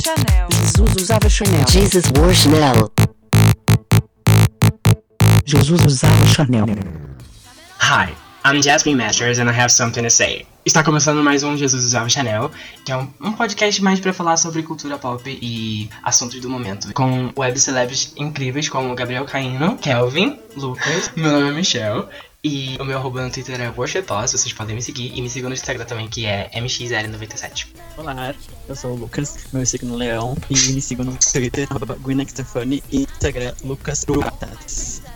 Chanel. Jesus usava Chanel. Jesus wore Chanel. Jesus usava Chanel. Hi, I'm Jasmine Masters and I have something to say. Está começando mais um Jesus Usava Chanel, que é um, um podcast mais para falar sobre cultura pop e assuntos do momento, com web celebs incríveis como Gabriel Caino, Kelvin, Lucas, meu nome é Michelle. E o meu arroba no Twitter é worshipboss, vocês podem me seguir. E me sigam no Instagram também, que é mxl97. Olá, eu sou o Lucas, meu signo Leão, e me sigam no Twitter, arroba Stefani, e Instagram Lucas.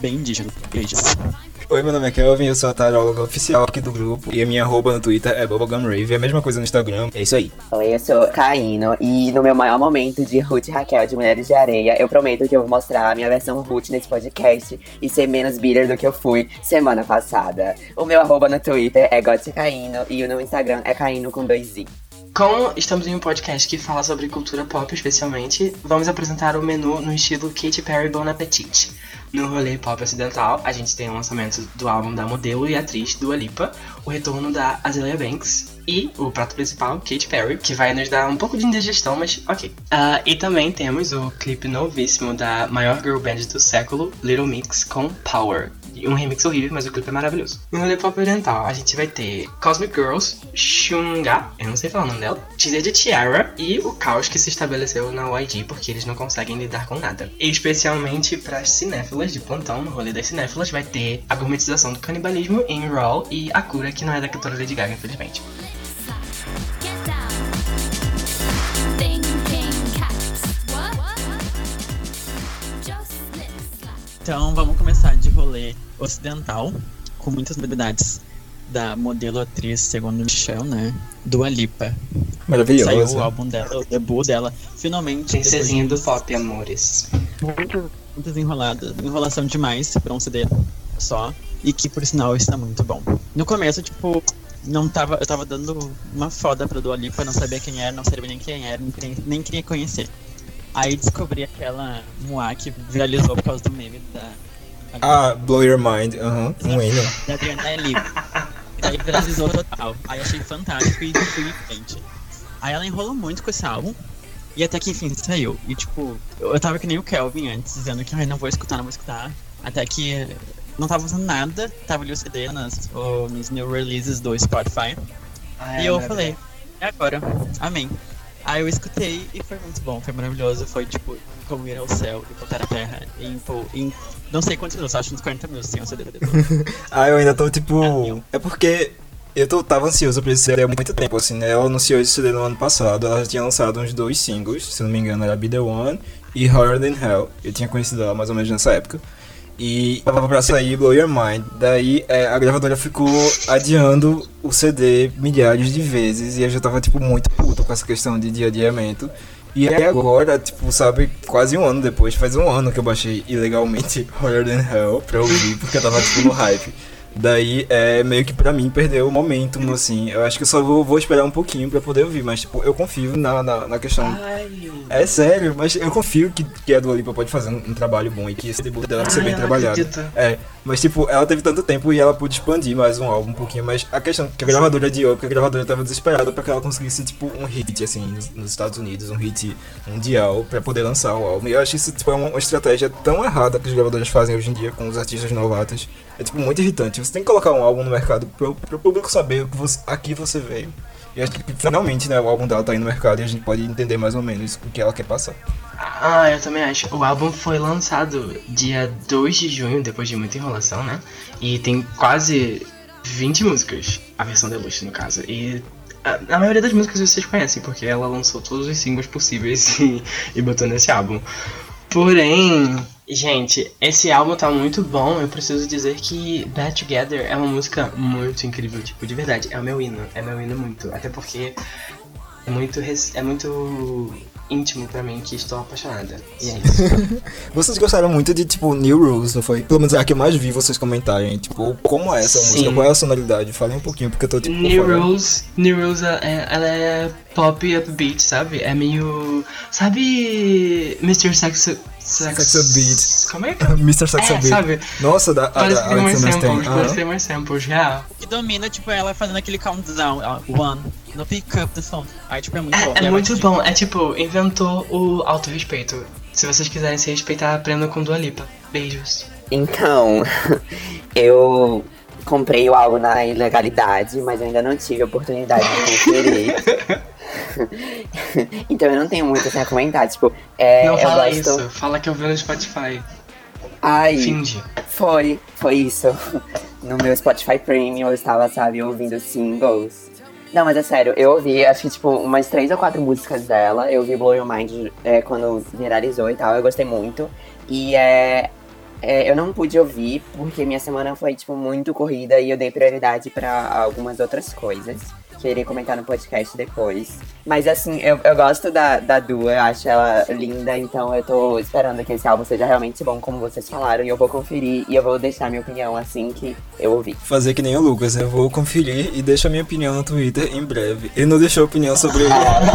Bem indígena. Beijos. Oi, meu nome é Kelvin, eu sou a taróloga oficial aqui do grupo e a minha arroba no Twitter é BubblegumRave, é a mesma coisa no Instagram, é isso aí. Oi, eu sou Caíno e no meu maior momento de Ruth Raquel de Mulheres de Areia, eu prometo que eu vou mostrar a minha versão Ruth nesse podcast e ser menos bitter do que eu fui semana passada. O meu arroba no Twitter é Caíno e o no Instagram é Caíno com dois Z. Como estamos em um podcast que fala sobre cultura pop especialmente, vamos apresentar o menu no estilo Katy Perry Bon Appetit. No rolê pop ocidental, a gente tem o lançamento do álbum da modelo e atriz Dua Lipa, o retorno da Azalea Banks e o prato principal, Katy Perry, que vai nos dar um pouco de indigestão, mas ok. Uh, e também temos o clipe novíssimo da maior girl band do século, Little Mix, com Power, um remix horrível, mas o clipe é maravilhoso. No rolê pop oriental, a gente vai ter Cosmic Girls, Shunga, eu não sei falar o nome dela, Teaser de Tiara e o caos que se estabeleceu na YG porque eles não conseguem lidar com nada. Especialmente para as cinéfilas de plantão, no rolê das cinéfilas, vai ter a gourmetização do canibalismo em Raw e a cura, que não é da cantora Lady Gaga, infelizmente. Então vamos começar ocidental, com muitas novidades da modelo atriz, segundo Michelle, né? Dua Lipa. Maravilhosa. Saiu o álbum dela, o debut dela, finalmente. Princesinha do pop, amores. Muito, muito desenrolada, enrolação demais pra um CD só, e que por sinal está muito bom. No começo, tipo, não tava, eu tava dando uma foda pra Dua Lipa, não sabia quem era, não sabia nem quem era, nem queria, nem queria conhecer. Aí descobri aquela Moá que viralizou por causa do meme da. Ah, Blow Your Mind, aham, um hino. Da Adriana Elib. Aí viralizou total. Aí achei fantástico e fui em frente. Aí ela enrolou muito com esse álbum. E até que enfim saiu. E tipo, eu tava que nem o Kelvin antes, dizendo que ai, não vou escutar, não vou escutar. Até que não tava usando nada, tava ali o CD nas, oh, nos new releases do Spotify. Ah, e eu falei, é agora, amém. Aí eu escutei e foi muito bom, foi maravilhoso. Foi tipo, como ir ao céu e voltar à terra em, em não sei quantos minutos, acho uns 40 minutos sem o CD ah, eu ainda tô tipo. É porque eu tô, tava ansioso pra esse CD há muito tempo, assim, né? Ela anunciou esse CD no ano passado, ela já tinha lançado uns dois singles, se não me engano, era Be The One e Horror Than Hell. Eu tinha conhecido ela mais ou menos nessa época. E tava pra sair Blow Your Mind. Daí é, a gravadora ficou adiando o CD milhares de vezes e eu já tava, tipo, muito puto com essa questão de, de adiamento. E aí agora, tipo, sabe, quase um ano depois, faz um ano que eu baixei ilegalmente Horror Than Hell pra ouvir, porque eu tava, tipo, no hype. Daí, é meio que pra mim perdeu o momentum, assim. Eu acho que eu só vou, vou esperar um pouquinho pra poder ouvir, mas, tipo, eu confio na, na, na questão. Ai. É sério, mas eu confio que, que a Dua Lipa pode fazer um, um trabalho bom e que esse debut dela vai ser bem trabalhado. acredito. É, mas, tipo, ela teve tanto tempo e ela pôde expandir mais um álbum um pouquinho, mas a questão que a gravadora adiou, porque a gravadora tava desesperada pra que ela conseguisse, tipo, um hit, assim, nos, Estados Unidos, um hit mundial pra poder lançar o álbum. E eu acho isso, tipo, é uma, uma estratégia tão errada que os gravadores fazem hoje em dia com os artistas novatos. É, tipo, muito irritante. Você tem que colocar um álbum no mercado pro, pro público saber o que você, aqui você veio. E acho que finalmente, né, o álbum dela tá aí no mercado e a gente pode entender mais ou menos o que ela quer passar. Ah, eu também acho. O álbum foi lançado dia 2 de junho, depois de muita enrolação, né? E tem quase 20 músicas, a versão deluxe no caso. E a, a maioria das músicas vocês conhecem, porque ela lançou todos os singles possíveis e, e botou nesse álbum. Porém, gente, esse álbum tá muito bom. Eu preciso dizer que Bad Together é uma música muito incrível, tipo, de verdade. É o meu hino, é meu hino muito. Até porque é muito, é muito íntimo pra mim que estou apaixonada. E é isso. Vocês gostaram muito de, tipo, New Rules, não foi? Pelo menos é a que eu mais vi vocês comentarem. Tipo, como é essa Sim. música? Qual é a sonoridade? Falem um pouquinho, porque eu tô, tipo, New. Rules, New Rules, é, ela é pop upbeat, sabe? É meio. Sabe. Mr. Sexo, Sex... Sex a Beat. Como é que Mr. Sex É, a Beat. sabe? Nossa, da, a, Parece da que tem umas Alexander Stan. samples, parece que umas samples real. O que domina, tipo, ela fazendo aquele countdown, one, no pick up the phone. Aí, tipo, é muito bom. É, E é a muito bom. É tipo, inventou o autorrespeito. Se vocês quiserem se respeitar, aprendam com Dua Lipa. Beijos. Então, eu comprei o álbum na ilegalidade, mas eu ainda não tive a oportunidade de conferir. então eu não tenho muito assim, a comentar. Tipo, é, Não eu fala gosto. isso. Fala que eu vi no Spotify. Ai, Finge. foi, foi isso. No meu Spotify Premium eu estava, sabe, ouvindo singles. Não, mas é sério, eu ouvi, acho que, tipo, umas três ou quatro músicas dela. Eu vi Blow Your Mind é, quando viralizou e tal, eu gostei muito. E é, é, eu não pude ouvir porque minha semana foi, tipo, muito corrida e eu dei prioridade pra algumas outras coisas. Que eu irei comentar no podcast depois. Mas assim, eu, eu gosto da, da Dua, eu acho ela linda, então eu tô esperando que esse álbum seja realmente bom, como vocês falaram, e eu vou conferir e eu vou deixar minha opinião assim que eu ouvir. Fazer que nem o Lucas, eu vou conferir e deixo a minha opinião no Twitter em breve. Ele não deixou opinião sobre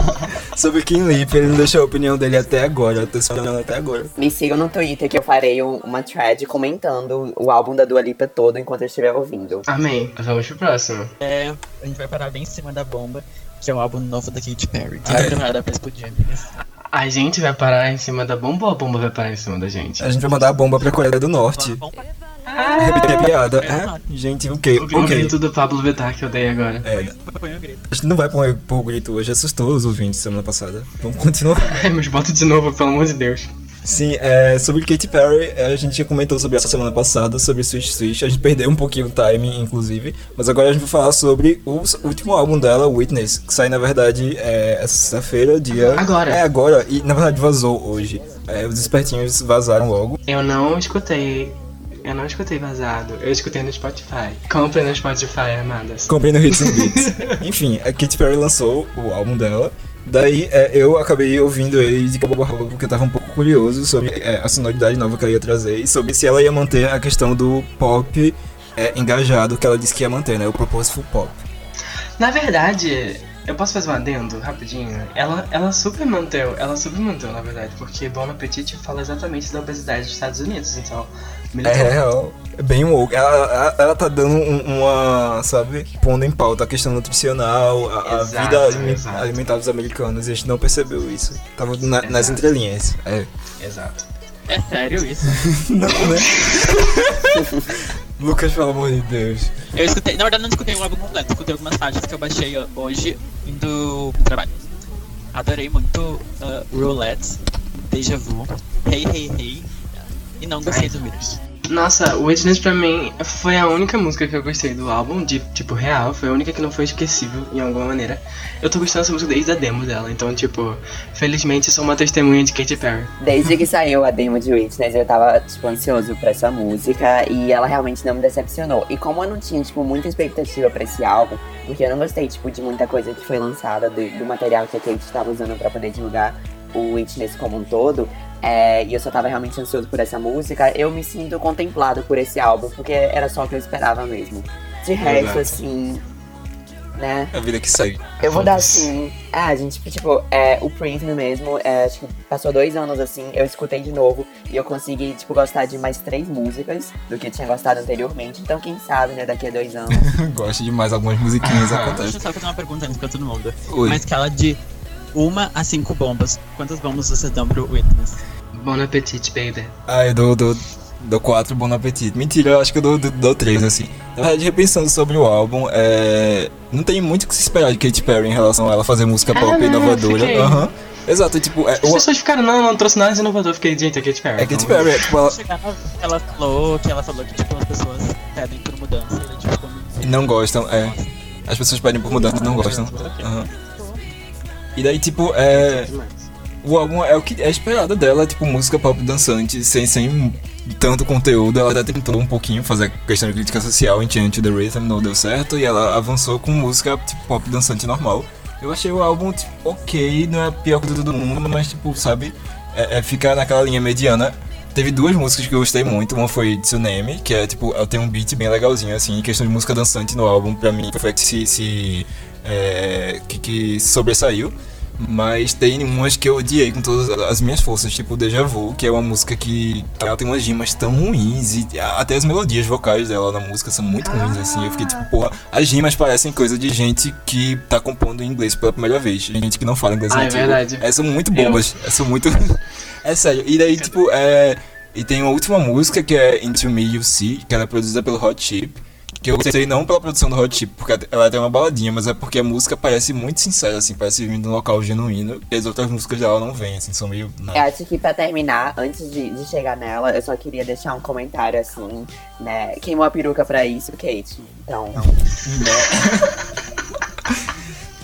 sobre Kim Lip, ele não deixou a opinião dele até agora, eu tô esperando até agora. Me sigam no Twitter que eu farei um- uma thread comentando o álbum da Dua Lipa todo enquanto eu estiver ouvindo. Amém. Vamos pro próximo. É, a gente vai parar bem em cima da bomba, que é o álbum novo da Katy Perry. Ai. preparada pra explodir, amigas? A gente vai parar em cima da bomba ou a bomba vai parar em cima da gente? A gente vai mandar a bomba pra Coreia do Norte. Repetir a piada. É, gente, ok, O, o ok. grito do Pablo Vittar que eu dei agora. É, a gente não vai pôr, pôr o grito hoje, assustou os ouvintes semana passada. Vamos continuar. Mas bota de novo, pelo amor de Deus. Sim, é, sobre Katy Perry, é, a gente já comentou sobre essa semana passada, sobre Switch Switch. A gente perdeu um pouquinho o timing, inclusive. Mas agora a gente vai falar sobre o último álbum dela, Witness, que sai, na verdade, é, essa sexta-feira, dia... Agora. É, agora. E, na verdade, vazou hoje. É, os espertinhos vazaram logo. Eu não escutei. Eu não escutei vazado. Eu escutei no Spotify. Comprem no Spotify, amadas. Comprei no Hits and Beats. Enfim, a Katy Perry lançou o álbum dela. Daí é, eu acabei ouvindo ele de cabo a porque eu tava um pouco curioso sobre é, a sonoridade nova que ela ia trazer e sobre se ela ia manter a questão do pop é, engajado que ela disse que ia manter, né? O Purposeful Pop. Na verdade, eu posso fazer um adendo rapidinho? Ela, ela super manteu, ela super manteu, na verdade, porque Bon Appetit fala exatamente da obesidade dos Estados Unidos, então. É militou. real. É bem woke. Ela, ela, ela tá dando um- uma, sabe, pondo em pauta a questão nutricional, a, a Exato, vida alime- exato. alimentar dos americanos. E a gente não percebeu isso. Tava na- nas entrelinhas. É. Exato. É sério isso? Não, né? Lucas, pelo amor de Deus. Eu escutei, na verdade não escutei o álbum completo, escutei algumas faixas que eu baixei hoje indo pro trabalho. Adorei muito uh, Roulette, Deja Vu, Hey Hey Hey e não gostei do Mirrors. Nossa, Witness pra mim foi a única música que eu gostei do álbum, de tipo real, foi a única que não foi esquecível em alguma maneira. Eu tô gostando dessa música desde a demo dela, então, tipo, felizmente sou uma testemunha de Katy Perry. Desde que saiu a demo de Witness, eu tava, tipo, ansioso pra essa música e ela realmente não me decepcionou. E como eu não tinha, tipo, muita expectativa pra esse álbum, porque eu não gostei, tipo, de muita coisa que foi lançada, do, do material que a Kate estava usando pra poder divulgar o Witness como um todo, é, e eu só tava realmente ansioso por essa música, eu me sinto contemplado por esse álbum, porque era só o que eu esperava mesmo. De resto, Exato. assim, né? A vida que segue. Eu vou dar assim. Ah, gente, tipo, é, o Prism mesmo, é, acho que passou dois anos assim, eu escutei de novo e eu consegui, tipo, gostar de mais três músicas do que eu tinha gostado anteriormente. Então, quem sabe, né, daqui a dois anos. Gosto de mais algumas musiquinhas, Ah. Deixa acontece. eu só fazer uma pergunta antes pra todo mundo. Oi. Uma escala de uma a cinco bombas. Quantas bombas vocês dão pro Witness? Bon appetit, baby. Ah, eu dou, dou, dou 4 Bon Appetit. Mentira, eu acho que eu dou, dou, dou 3, assim. Na verdade, repensando sobre o álbum, é... não tem muito o que se esperar de Katy Perry em relação a ela fazer música Ah, pop não, inovadora. Aham. Exato, tipo, é, As o, pessoas ficaram, não, não trouxe nada de inovador, fiquei, gente, é Katy Perry. é Katy Perry, é, tipo, ela ela falou que ela falou que tipo as pessoas pedem por mudança e tipo como- não gostam, é. As pessoas pedem por mudança e não gostam. Aham. E daí, tipo, é. O álbum é o que é esperado dela, tipo, música pop dançante, sem, sem tanto conteúdo. Ela tá tentando um pouquinho fazer questão de crítica social em Change the Rhythm, não deu certo, e ela avançou com música tipo, pop dançante normal. Eu achei o álbum, tipo, ok, não é a pior coisa do mundo, mas, tipo, sabe, é, é ficar naquela linha mediana. Teve duas músicas que eu gostei muito, uma foi Tsunami, que é, tipo, ela tem um beat bem legalzinho, assim, em questão de música dançante no álbum, pra mim, foi que se... se é, que, que sobressaiu. Mas tem umas que eu odiei com todas as minhas forças, tipo Deja Vu, que é uma música que ela tem umas rimas tão ruins e até as melodias vocais dela na música são muito ruins, assim. Eu fiquei tipo, porra, as rimas parecem coisa de gente que tá compondo em inglês pela primeira vez, gente que não fala inglês Ah, é verdade. Essas são muito bobas, essas são muito. é sério. E daí, tipo, é. E tem uma última música que é Into Me You See, que ela é produzida pelo Hot Chip. Que eu gostei não pela produção do Hot Chip, porque ela tem uma baladinha, mas é porque a música parece muito sincera, assim, parece vir de um local genuíno, e as outras músicas dela não vêm, assim, são meio. Não. Eu acho que pra terminar, antes de, de chegar nela, eu só queria deixar um comentário assim, né? Queimou a peruca pra isso, Kate. Então,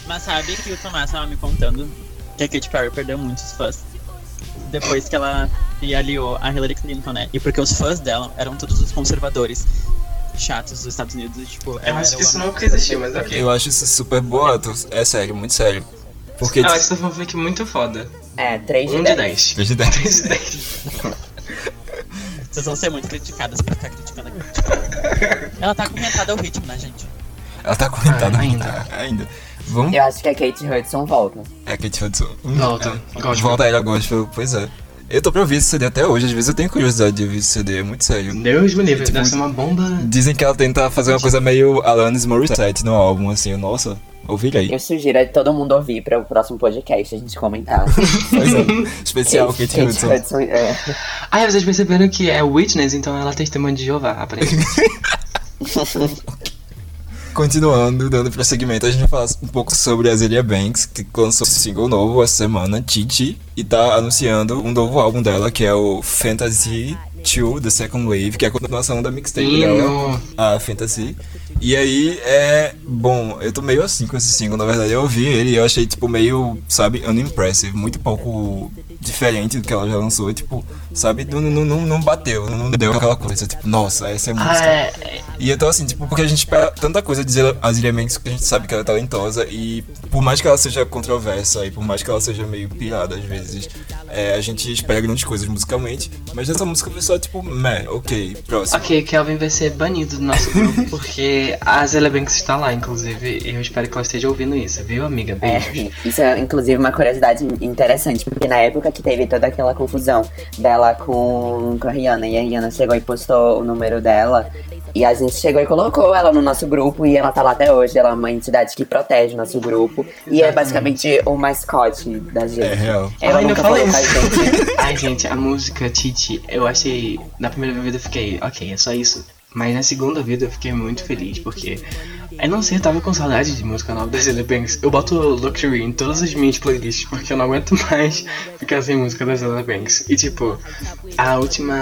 Mas sabe que o Tomás tava me contando que a Katy Perry perdeu muitos fãs. Depois que ela se aliou a Hillary Clinton, né? E porque os fãs dela eram todos os conservadores chatos dos Estados Unidos. e, Tipo, Eu acho que isso nunca existiu, mas ok. Eu acho isso super boato, é sério, muito sério. Porque. Eu acho essa fanfic muito foda. é, 3 de Um de 10. 10. Três de dez. 3 de 10. Vocês vão ser muito criticadas por ficar criticando a Katy. ela tá acorrentada ao ritmo, né, gente? Ela tá comentada Ah, ainda. ainda. Vamos. Eu acho que a Kate Hudson volta. É que Hudson. Volta. Gosto. Volta ela gospel, pois é. Eu tô pra ouvir esse CD até hoje, às vezes eu tenho curiosidade de ouvir esse CD, é muito sério. Deus me livre, Tipo, deve ser uma bomba. Dizem que ela tenta fazer uma coisa meio Alanis Morissette no álbum, assim, eu, nossa, ouvirei. Eu sugiro a todo mundo ouvir para o próximo podcast a gente comentar. Pois é. Especial Kate Hudson. Hudson é. Ah, vocês perceberam que é Witness, então ela é testemunha de Jeová, aparentemente. Continuando, dando prosseguimento, a gente vai falar um pouco sobre a Azealia Banks, que lançou um single novo essa semana, Titi, e tá anunciando um novo álbum dela, que é o Fantasy 2 The Second Wave, que é a continuação da mixtape dela. A Fantasy. E aí é. Bom, eu tô meio assim com esse single, na verdade. Eu ouvi ele e eu achei, tipo, meio, sabe, unimpressive. Muito pouco diferente do que ela já lançou. Tipo, sabe, não, não, não, bateu, não deu aquela coisa, tipo, nossa, essa é a música. Ah, é. E eu tô assim, tipo, porque a gente espera tanta coisa de Azilia Banks que a gente sabe que ela é talentosa e por mais que ela seja controversa e por mais que ela seja meio pirada às vezes, é, a gente espera grandes coisas musicalmente, mas essa música foi só tipo, meh, ok, próximo. Ok, Kelvin vai ser banido do nosso grupo porque a Zélia Banks está lá, inclusive. E eu espero que ela esteja ouvindo isso, viu, amiga? Beijos. É, isso é inclusive uma curiosidade interessante, porque na época que teve toda aquela confusão dela com, com a Rihanna, e a Rihanna chegou e postou o número dela, e a gente chegou e colocou ela no nosso grupo, e ela tá lá até hoje, ela é uma entidade que protege o nosso grupo, e é basicamente o mascote da gente. É real. Ela Ai, não nunca falou com a isso. gente. Ai, gente, a música Titi, eu achei. Na primeira vida eu fiquei, ok, é só isso. Mas na segunda vida eu fiquei muito feliz, porque. Eu não sei, eu tava com saudade de música nova da Zélia Banks. Eu boto Luxury em todas as minhas playlists, porque eu não aguento mais ficar sem música da Zélia Banks. E tipo, a última.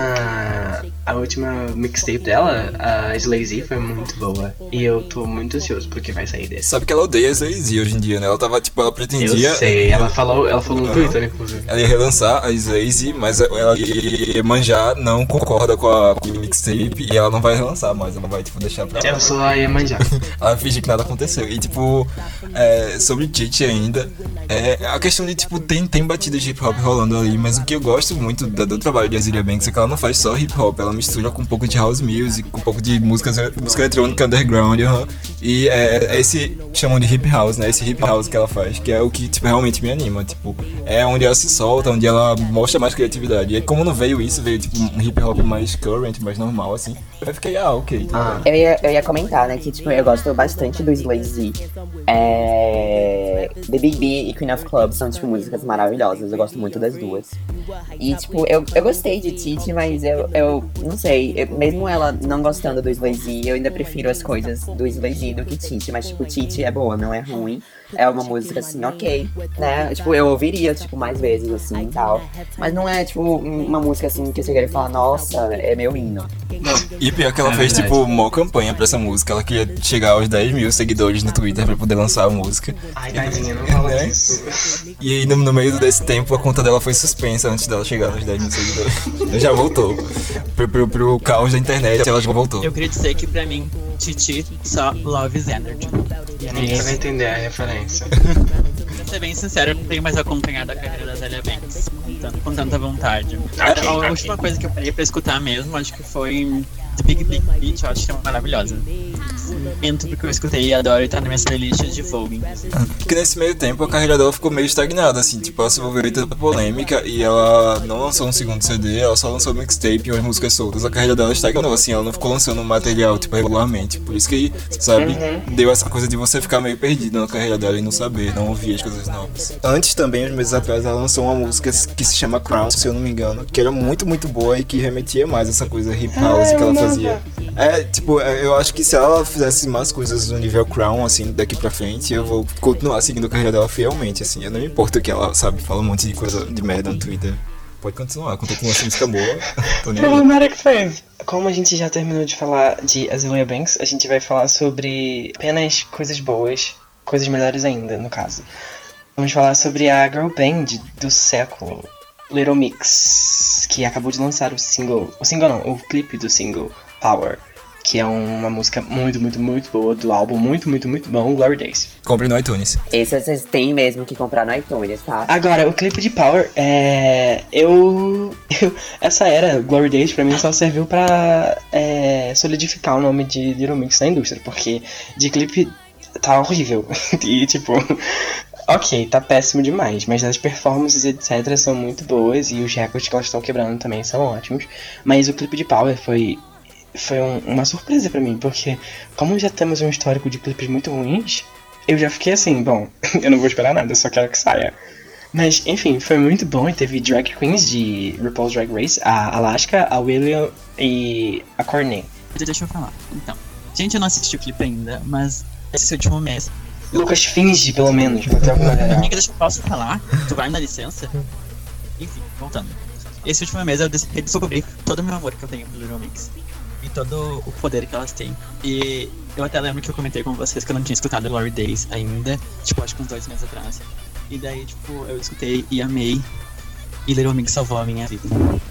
A última mixtape dela, a Slazy, foi muito boa. E eu tô muito ansioso porque vai sair desse. Sabe que ela odeia a Slazy hoje em dia, né? Ela tava, tipo, ela pretendia. Eu sei, ela falou, ela falou no Twitter, inclusive. Ela ia relançar a Slazy, mas ela ia manjar, não concorda com a, com a mixtape e ela não vai relançar mais, ela vai, tipo, deixar pra lá. Eu sou a Iemanjá. Ela que nada aconteceu. E, tipo, é, sobre Titi ainda, é, a questão de, tipo, tem, tem batidas de hip hop rolando ali, mas o que eu gosto muito da- do, trabalho de Azilia Banks é que ela não faz só hip hop, ela mistura com um pouco de house music, com um pouco de música, música eletrônica underground, aham. E é, é esse chamam de hip house, né? Esse hip house que ela faz, que é o que, tipo, realmente me anima. Tipo, é onde ela se solta, onde ela mostra mais criatividade. E aí, como não veio isso, veio, tipo, um hip hop mais current, mais normal, assim. Eu fiquei, ah, ok. tá Ah. Eu ia, eu ia comentar, né, que tipo, eu gosto bastante do Slay Z. É... The Big B e Queen of Clubs são, tipo, músicas maravilhosas. Eu gosto muito das duas. E, tipo, eu, eu gostei de Titi, mas eu, eu não sei. eu- mesmo ela não gostando do Slay Z, eu ainda prefiro as coisas do Slay Z do que Titi. Mas, tipo, Titi é boa, não é ruim. É uma música, assim, ok, né? Tipo, eu ouviria, tipo, mais vezes, assim, e tal. Mas não é, tipo, uma música, assim, que você queria falar, nossa, é meu hino. E pior que ela É fez, verdade. tipo, uma campanha pra essa música. Ela queria chegar aos 10 mil seguidores no Twitter pra poder lançar a música. Ai, tadinha, não fala Né? disso. E aí, no, no meio desse tempo, a conta dela foi suspensa antes dela chegar nos 10 mil seguidores. já voltou. Pro, pro, pro caos da internet, ela já voltou. Eu queria dizer que pra mim, Titi só Love is Energy. E Ninguém vai entender a referência. Ser bem sincero, eu não tenho mais acompanhado a carreira da Zélia Banks com, tan- com tanta vontade. Ok, a, última coisa que eu parei pra escutar mesmo, acho que foi The Big Big Beat eu acho que é maravilhosa. Minto porque eu escutei e adoro e tá na minha playlist de Vogue. Porque nesse meio tempo a carreira dela ficou meio estagnada, assim, tipo, ela se envolveu em tanta polêmica e ela não lançou um segundo CD, ela só lançou mixtape e umas músicas soltas. A carreira dela estagnou, assim, ela não ficou lançando material, tipo, regularmente. Por isso que, sabe, deu essa coisa de você ficar meio perdido na carreira dela e não saber, não ouvir as coisas novas. Antes também, uns meses atrás, ela lançou uma música que se chama Crown, se eu não me engano, que era muito, muito boa e que remetia mais a essa coisa hip house que ela fazia. É, tipo, é, eu acho que se ela fizesse mais coisas no nível Crown, assim, daqui pra frente, eu vou continuar seguindo a carreira dela fielmente, assim. Eu não me importo que ela, sabe, fala um monte de coisa de merda no Twitter. Pode continuar, continua essa música boa. Problematic Fave. Como a gente já terminou de falar de Azealia Banks, a gente vai falar sobre apenas coisas boas, coisas melhores ainda, no caso. Vamos falar sobre a girl band do século, Little Mix, que acabou de lançar o single, o single não, o clipe do single Power, que é uma música muito, muito, muito boa do álbum, muito, muito, muito bom, Glory Days. Compre no iTunes. Esse vocês têm mesmo que comprar no iTunes, tá? Agora, o clipe de Power, é. Eu. eu- essa era, Glory Days, pra mim só serviu pra é, solidificar o nome de Little Mix na indústria, porque de clipe tá horrível. e tipo. Ok, tá péssimo demais, mas as performances, etc., são muito boas e os recordes que elas estão quebrando também são ótimos. Mas o clipe de Power foi, foi um- uma surpresa pra mim, porque como já temos um histórico de clipes muito ruins, eu já fiquei assim, bom, eu não vou esperar nada, eu só quero que saia. Mas, enfim, foi muito bom e teve drag queens de RuPaul's Drag Race, a Alaska, a William e a Courtney. Deixa eu falar. Então, gente, eu não assisti o clipe ainda, mas esse último mês. Lucas finge, pelo menos, pra ter alguma. Amiga, deixa eu posso falar? Tu vai me dar licença? Enfim, voltando. Esse último mês eu des- redescobri todo o meu amor que eu tenho pelo Little Mix. E todo o poder que elas têm. E eu até lembro que eu comentei com vocês que eu não tinha escutado Glory Days ainda. Tipo, acho que uns dois meses atrás. E daí, tipo, eu escutei e amei. E Little Mix salvou a minha vida.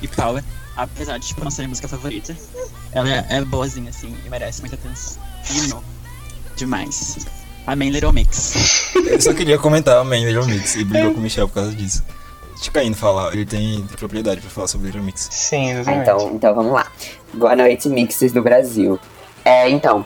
E Power, apesar de, tipo, não ser a música favorita, ela é, é boazinha, assim, e merece muita atenção. E não. Demais. Amém, Little Mix. Eu só queria comentar a main Little Mix e brigou com o Michel por causa disso. Deixa o Caíno falar, ele tem propriedade pra falar sobre Little Mix. Sim, Ah, exatamente. então, então vamos lá. Boa noite, mixes do Brasil. É, então,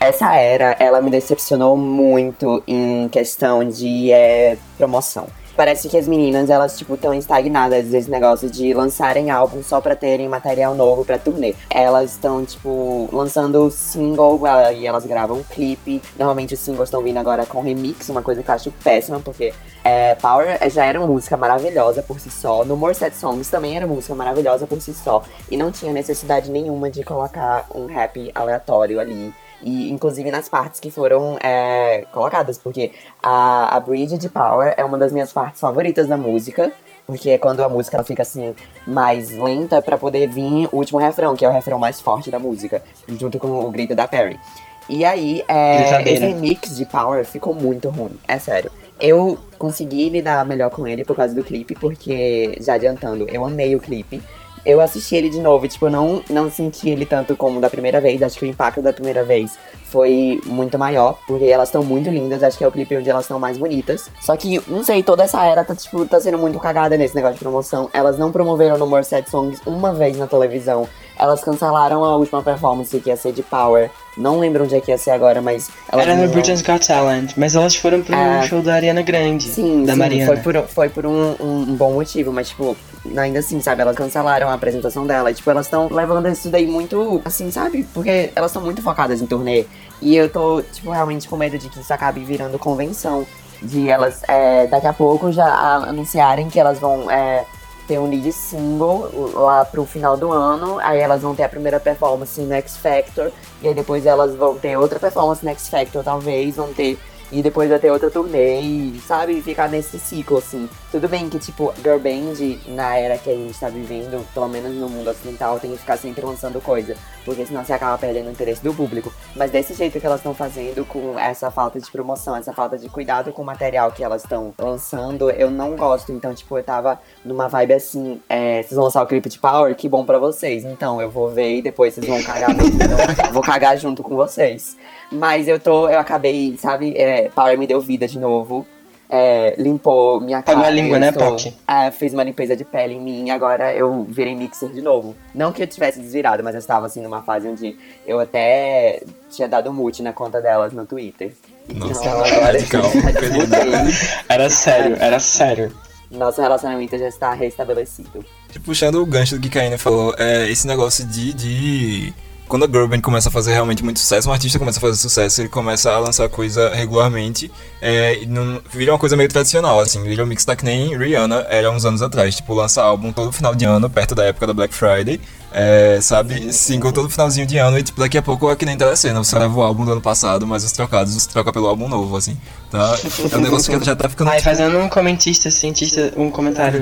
essa era, ela me decepcionou muito em questão de é, promoção. Parece que as meninas, elas, tipo, estão estagnadas nesse negócio de lançarem álbum só pra terem material novo pra turnê. Elas estão, tipo, lançando single ela- e elas gravam clipe. Normalmente os singles estão vindo agora com remix, uma coisa que eu acho péssima, porque é, Power já era uma música maravilhosa por si só. No More Sad Songs também era uma música maravilhosa por si só. E não tinha necessidade nenhuma de colocar um rap aleatório ali. E inclusive nas partes que foram é, colocadas, porque a, a Bridge de Power é uma das minhas partes favoritas da música. Porque é quando a música ela fica assim, mais lenta pra poder vir o último refrão, que é o refrão mais forte da música, junto com o grito da Perry. E aí, é, esse remix de Power ficou muito ruim, é sério. Eu consegui lidar melhor com ele por causa do clipe, porque, já adiantando, eu amei o clipe. Eu assisti ele de novo, tipo, eu não, não senti ele tanto como da primeira vez. Acho que o impacto da primeira vez foi muito maior, porque elas estão muito lindas. Acho que é o clipe onde elas estão mais bonitas. Só que, não sei, toda essa era tá, tipo, tá sendo muito cagada nesse negócio de promoção. Elas não promoveram no More Sad Songs uma vez na televisão. Elas cancelaram a última performance que ia ser de Power. Não lembro onde é que ia ser agora, mas. Era no Britain's Got Talent, mas elas foram pro Ah. show da Ariana Grande, Sim, da sim, Mariana. foi por, foi por um, um- um bom motivo, mas, tipo, ainda assim, sabe? Elas cancelaram a apresentação dela. E, tipo, elas estão levando isso daí muito, assim, sabe? Porque elas estão muito focadas em turnê. E eu tô, tipo, realmente com medo de que isso acabe virando convenção. De elas, é, daqui a pouco, já anunciarem que elas vão é, ter um lead single lá pro final do ano. Aí elas vão ter a primeira performance no X Factor. E aí depois elas vão ter outra performance no X Factor, talvez. Vão ter e depois ter outra turnê e, sabe, ficar nesse ciclo, assim. Tudo bem que, tipo, girl band, na era que a gente tá vivendo, pelo menos no mundo ocidental, tem que ficar sempre lançando coisa. Porque senão você acaba perdendo o interesse do público. Mas desse jeito que elas estão fazendo, com essa falta de promoção, essa falta de cuidado com o material que elas estão lançando, eu não gosto. Então, tipo, eu tava numa vibe assim, é, vocês vão lançar o clipe de Power, que bom pra vocês. Então, eu vou ver e depois vocês vão cagar. Então, vou cagar junto com vocês. Mas eu tô, eu acabei, sabe, é, Power me deu vida de novo. é, limpou minha cara. Pagou a língua, né, Poc? É, fez uma limpeza de pele em mim e agora eu virei mixer de novo. Não que eu tivesse desvirado, mas eu estava assim numa fase onde eu até tinha dado mute na conta delas no Twitter. Nossa, então agora. Era sério, era sério. Nosso relacionamento já está restabelecido. Tipo, puxando o gancho do que Kaine falou, é esse negócio de, de. Quando a girl band começa a fazer realmente muito sucesso, um artista começa a fazer sucesso, ele começa a lançar coisa regularmente, é, e não, vira uma coisa meio tradicional, assim. Little Mix tá que nem Rihanna era uns anos atrás, tipo, lança álbum todo final de ano, perto da época da Black Friday, é, sabe? Single todo finalzinho de ano, e tipo, daqui a pouco é que nem telecena, você leva o álbum do ano passado, mas os trocados você troca pelo álbum novo, assim, tá? É um negócio que já tá ficando. Aí tipo, fazendo um comentista, cientista, um comentário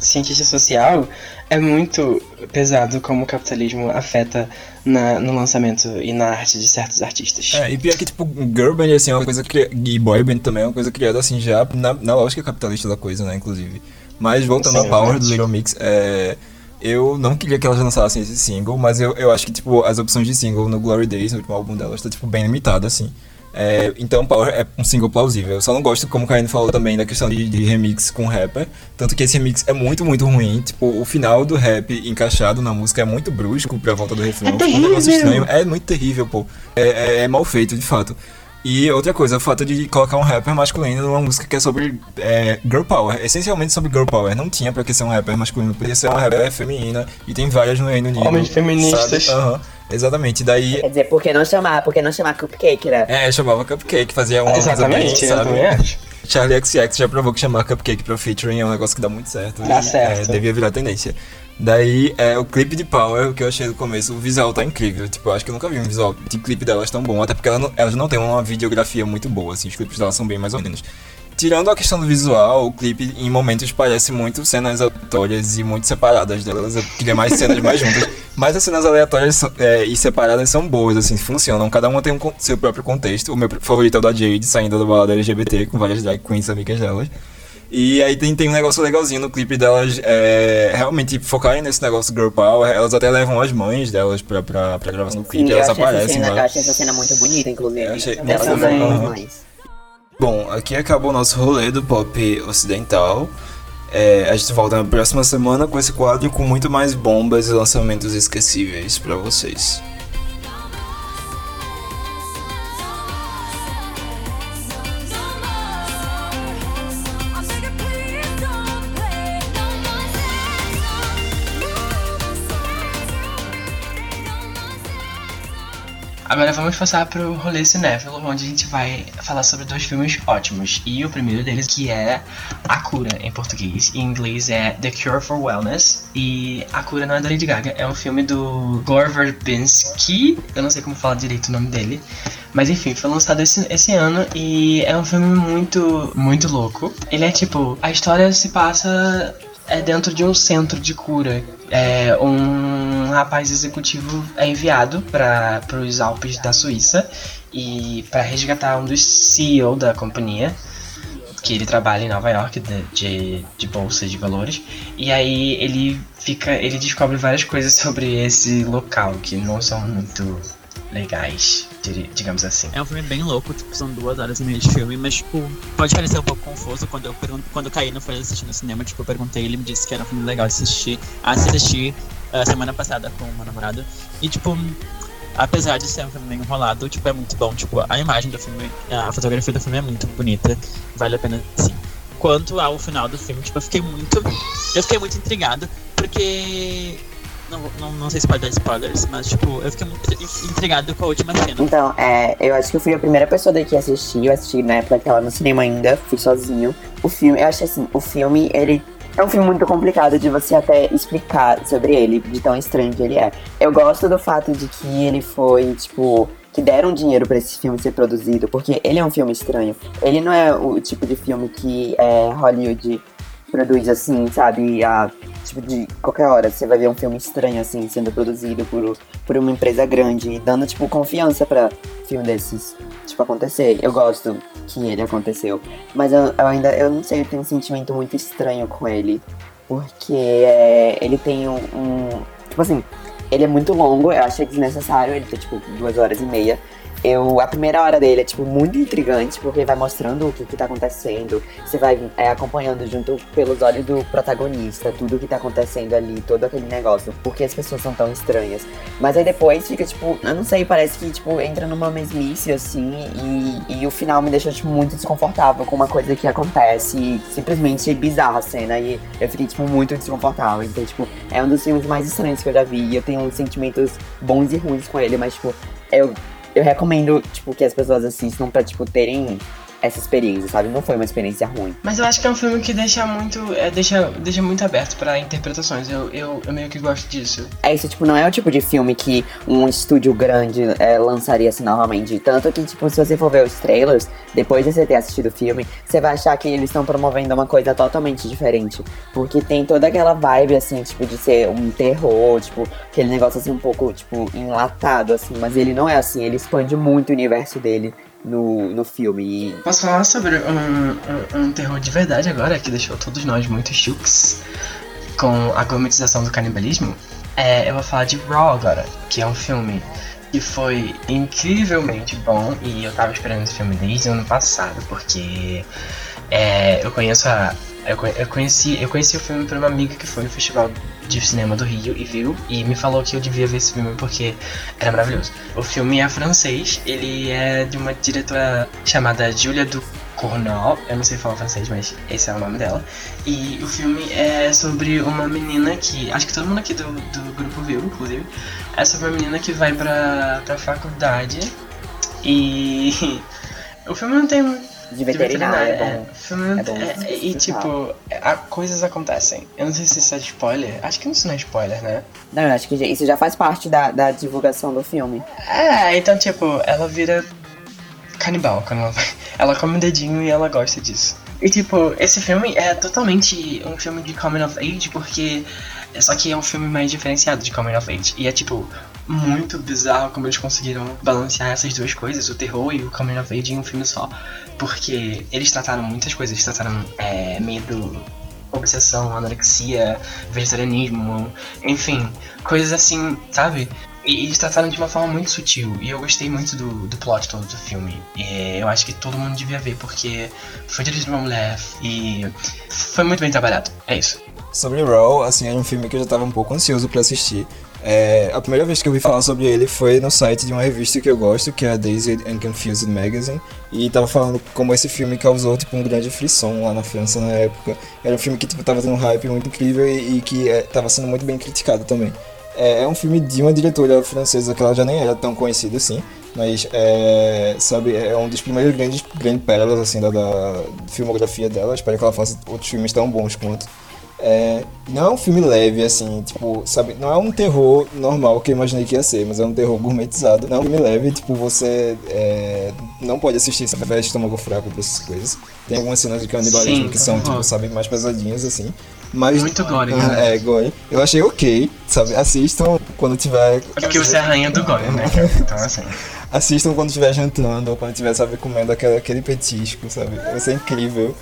cientista social, é muito pesado como o capitalismo afeta na- no lançamento e na arte de certos artistas. É, e pior que, tipo, girl band, assim, é uma coisa criada, e boy band também é uma coisa criada, assim, já na, na lógica capitalista da coisa, né, inclusive. Mas, voltando Sim, ao Power do Little Mix, é... Eu não queria que elas lançassem esse single, mas eu, eu acho que, tipo, as opções de single no Glory Days, no último álbum delas, tá, tipo, bem limitada, assim. É, então, Power é um single plausível. Eu só não gosto, como o Karine falou também, da questão de, de remix com rapper. Tanto que esse remix é muito, muito ruim. Tipo, o final do rap encaixado na música é muito brusco pra volta do refrão. É Ficou um negócio terrível! estranho. É muito terrível, pô. É, é- é mal feito, de fato. E outra coisa, o fato de colocar um rapper masculino numa música que é sobre é, girl power, essencialmente sobre girl power. Não tinha pra que ser um rapper masculino, podia ser uma rapper feminina, e tem várias no Reino Unido. Homens feministas. Aham, exatamente. Daí, Quer dizer, por que não chamar? Por que não chamar Cupcake, né? é, chamava Cupcake, fazia uma Exatamente, coisa bem, sabe? acho. Charlie XX já provou que chamar Cupcake pra featuring é um negócio que dá muito certo. Dá e, certo. É, devia virar tendência. Daí, é, o clipe de Power, que eu achei no começo, o visual tá incrível. Tipo, eu acho que eu nunca vi um visual de clipe delas tão bom, até porque ela não- elas não têm uma videografia muito boa, assim, os clipes delas são bem mais ou menos. Tirando a questão do visual, o clipe em momentos parece muito cenas aleatórias e muito separadas delas. Eu queria mais cenas mais juntas. Mas as cenas aleatórias é, e separadas são boas, assim, funcionam. Cada uma tem um seu próprio contexto. O meu favorito é o da Jade, saindo da balada LGBT, com várias drag queens amigas delas. E aí tem, tem um negócio legalzinho no clipe delas é, realmente focarem nesse negócio girl power. Elas até levam as mães delas pra, pra, pra gravação do clipe, Sim, eu elas essa aparecem cena, eu lá. achei essa cena muito bonita, inclusive. Eu achei- eu as mães. Bom, aqui acabou o nosso rolê do pop ocidental. É, a gente volta na próxima semana com esse quadro com muito mais bombas e lançamentos esquecíveis pra vocês. Agora vamos passar pro rolê cinéfilo, onde a gente vai falar sobre dois filmes ótimos. E o primeiro deles que é A Cura, em português. Em inglês é The Cure for Wellness. E A Cura não é da Lady Gaga, é um filme do Gore Verbinski. Eu não sei como falar direito o nome dele. Mas enfim, foi lançado esse, esse ano e é um filme muito, muito louco. Ele é tipo, a história se passa é dentro de um centro de cura. É, um rapaz executivo é enviado para os Alpes da Suíça e para resgatar um dos CEO da companhia que ele trabalha em Nova York de, de, de bolsa de valores. E aí ele fica ele descobre várias coisas sobre esse local que não são muito legais digamos assim. É um filme bem louco, tipo, são duas horas e meia de filme, mas, tipo, pode parecer um pouco confuso. Quando eu pergun- quando o Caíno foi assistir no cinema, tipo, eu perguntei, ele me disse que era um filme legal de assistir, assisti a semana passada com o meu namorado, e, tipo, apesar de ser um filme meio enrolado, tipo, é muito bom, tipo, a imagem do filme, a fotografia do filme é muito bonita, vale a pena, sim. Quanto ao final do filme, tipo, eu fiquei muito, eu fiquei muito intrigado, porque... Não, não, não sei se pode dar spoilers, mas tipo, eu fiquei muito intrigado com a última cena. Então, é, eu acho que eu fui a primeira pessoa daqui a assistir. Eu assisti na época que tava no cinema ainda, fui sozinho. O filme, eu acho assim, o filme, ele é um filme muito complicado de você até explicar sobre ele, de tão estranho que ele é. Eu gosto do fato de que ele foi, tipo, que deram dinheiro pra esse filme ser produzido, porque ele é um filme estranho. Ele não é o tipo de filme que é, Hollywood produz assim, sabe? A, tipo, de qualquer hora você vai ver um filme estranho assim sendo produzido por, por uma empresa grande, dando tipo confiança pra filme desses, tipo, acontecer. Eu gosto que ele aconteceu. Mas eu, eu ainda, eu não sei, eu tenho um sentimento muito estranho com ele. Porque é, ele tem um, um- Tipo assim, ele é muito longo, eu achei desnecessário, ele tem tipo duas horas e meia. Eu, a primeira hora dele é, tipo, muito intrigante, porque vai mostrando o que, que tá acontecendo. Você vai é, acompanhando junto pelos olhos do protagonista, tudo que tá acontecendo ali, todo aquele negócio. Porque as pessoas são tão estranhas. Mas aí depois fica, tipo, eu não sei, parece que, tipo, entra numa mesmice, assim, e, e o final me deixa, tipo, muito desconfortável com uma coisa que acontece. Simplesmente bizarra a cena. E eu fiquei, tipo, muito desconfortável. Então, tipo, é um dos filmes mais estranhos que eu já vi. E eu tenho sentimentos bons e ruins com ele, mas, tipo, eu eu recomendo, tipo, que as pessoas assistam pra, tipo, terem essa experiência, sabe? Não foi uma experiência ruim. Mas eu acho que é um filme que deixa muito. É, deixa, deixa muito aberto pra interpretações. Eu, eu, eu meio que gosto disso. É isso, tipo, não é o tipo de filme que um estúdio grande é, lançaria assim normalmente. Tanto que, tipo, se você for ver os trailers, depois de você ter assistido o filme, você vai achar que eles estão promovendo uma coisa totalmente diferente. Porque tem toda aquela vibe, assim, tipo, de ser um terror, tipo, aquele negócio assim um pouco, tipo, enlatado, assim. Mas ele não é assim, ele expande muito o universo dele no, no filme. Posso falar sobre um, um, um terror de verdade agora, que deixou todos nós muito chocos com a gourmetização do canibalismo? É, eu vou falar de Raw agora, que é um filme que foi incrivelmente bom e eu tava esperando esse filme desde o ano passado, porque é, eu conheço a. Eu, eu conheci, eu conheci o filme por uma amiga que foi no Festival de Cinema do Rio e viu e me falou que eu devia ver esse filme porque era maravilhoso. O filme é francês, ele é de uma diretora chamada Julia Ducournau, eu não sei falar francês, mas esse é o nome dela. E o filme é sobre uma menina que, acho que todo mundo aqui do, do grupo viu, inclusive, é sobre uma menina que vai pra, pra faculdade e o filme não tem de veterinária, é é, bom. É bom é- e tipo, a- coisas acontecem. Eu não sei se isso é spoiler. Acho que isso não é spoiler, né? Não, eu acho que isso já faz parte da, da divulgação do filme. É, então tipo, ela vira canibal quando ela vai. Ela come o dedinho e ela gosta disso. E tipo, esse filme é totalmente um filme de coming of age, porque. Só que é um filme mais diferenciado de coming of age. E é tipo, muito bizarro como eles conseguiram balancear essas duas coisas, o terror e o coming of age em um filme só. Porque eles trataram muitas coisas, eles trataram é, medo, obsessão, anorexia, vegetarianismo, enfim, coisas assim, sabe? E eles trataram de uma forma muito sutil. E eu gostei muito do, do plot todo do filme. E eu acho que todo mundo devia ver, porque foi dirigido por uma mulher e foi muito bem trabalhado. É isso. Sobre Raw, assim, era um filme que eu já tava um pouco ansioso pra assistir. É, a primeira vez que eu ouvi falar sobre ele foi no site de uma revista que eu gosto, que é a Dazed and Confused Magazine, e tava falando como esse filme causou tipo um grande frisson lá na França na época. Era um filme que tipo tava tendo um hype muito incrível e, e que é, tava sendo muito bem criticado também. É, é um filme de uma diretora francesa que ela já nem era tão conhecida assim, mas é, sabe, é um dos primeiros grandes, grandes pérolas assim da, da filmografia dela. Espero que ela faça outros filmes tão bons quanto. É, não é um filme leve, assim, tipo, sabe? Não é um terror normal que eu imaginei que ia ser, mas é um terror gourmetizado. Não é um filme leve, tipo, você é, não pode assistir se tiver estômago fraco pra essas coisas. Tem algumas cenas de canibalismo Sim, que são, tipo, sabe, mais pesadinhas, assim. Mas, Muito gore, Ah, né? É, gore. Eu achei ok, sabe? Assistam quando tiver. Porque você é a rainha do gore, né? Então assim. Assistam quando estiver jantando ou quando estiver, sabe, comendo aquele, aquele petisco, sabe? Vai ser incrível.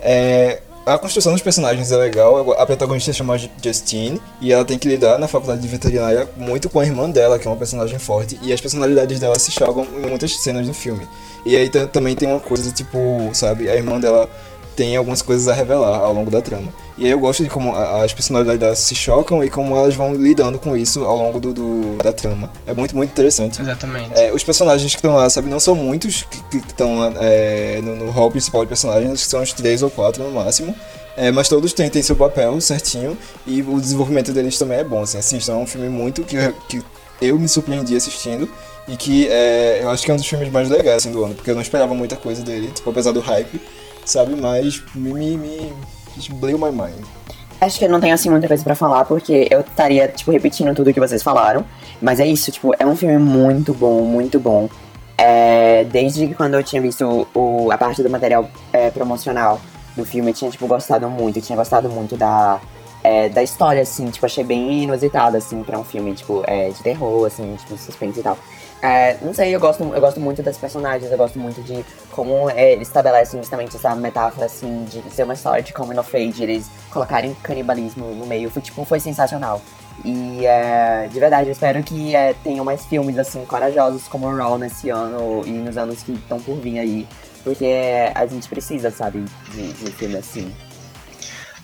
É, a construção dos personagens é legal. A protagonista se chama Justine e ela tem que lidar na faculdade de veterinária muito com a irmã dela, que é uma personagem forte, e as personalidades dela se chocam em muitas cenas do filme. E aí tam- também tem uma coisa, tipo, sabe, a irmã dela tem algumas coisas a revelar ao longo da trama. E aí eu gosto de como as personalidades delas se chocam e como elas vão lidando com isso ao longo do, do- da trama. É muito, muito interessante. Exatamente. É, os personagens que estão lá, sabe, não são muitos que estão é, no, no hall principal de personagens, acho que são uns três ou quatro no máximo. É, mas todos têm, têm seu papel certinho e o desenvolvimento deles também é bom. Assim, assistam, é um filme muito que, que eu me surpreendi assistindo e que é, eu acho que é um dos filmes mais legais assim, do ano, porque eu não esperava muita coisa dele, tipo, apesar do hype, sabe, mas me, me, me blew my mind. Acho que eu não tenho assim muita coisa pra falar, porque eu estaria, tipo, repetindo tudo que vocês falaram. Mas é isso, tipo, é um filme muito bom, muito bom. É, desde quando eu tinha visto o, a parte do material é, promocional do filme, eu tinha, tipo, gostado muito. Eu tinha gostado muito da, é, da história, assim, tipo, achei bem inusitada, assim, pra um filme, tipo, é, de terror, assim, tipo, suspense e tal. É, não sei, eu gosto, eu gosto muito das personagens, eu gosto muito de como é, eles estabelecem justamente essa metáfora, assim, de ser uma história de coming of eles colocarem canibalismo no meio, foi, tipo, foi sensacional. E é, de verdade, eu espero que é, tenham mais filmes assim corajosos como o Raw nesse ano e nos anos que estão por vir aí. Porque a gente precisa, sabe, de, de filme assim.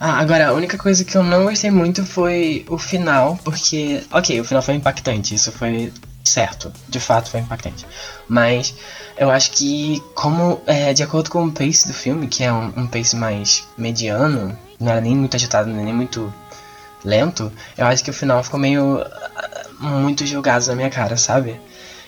Ah, agora, a única coisa que eu não gostei muito foi o final, porque, ok, o final foi impactante, isso foi certo, de fato foi impactante. Mas eu acho que, como, é, de acordo com o pace do filme, que é um, um pace mais mediano, não era nem muito agitado, nem muito lento, eu acho que o final ficou meio. ah, muito jogado na minha cara, sabe?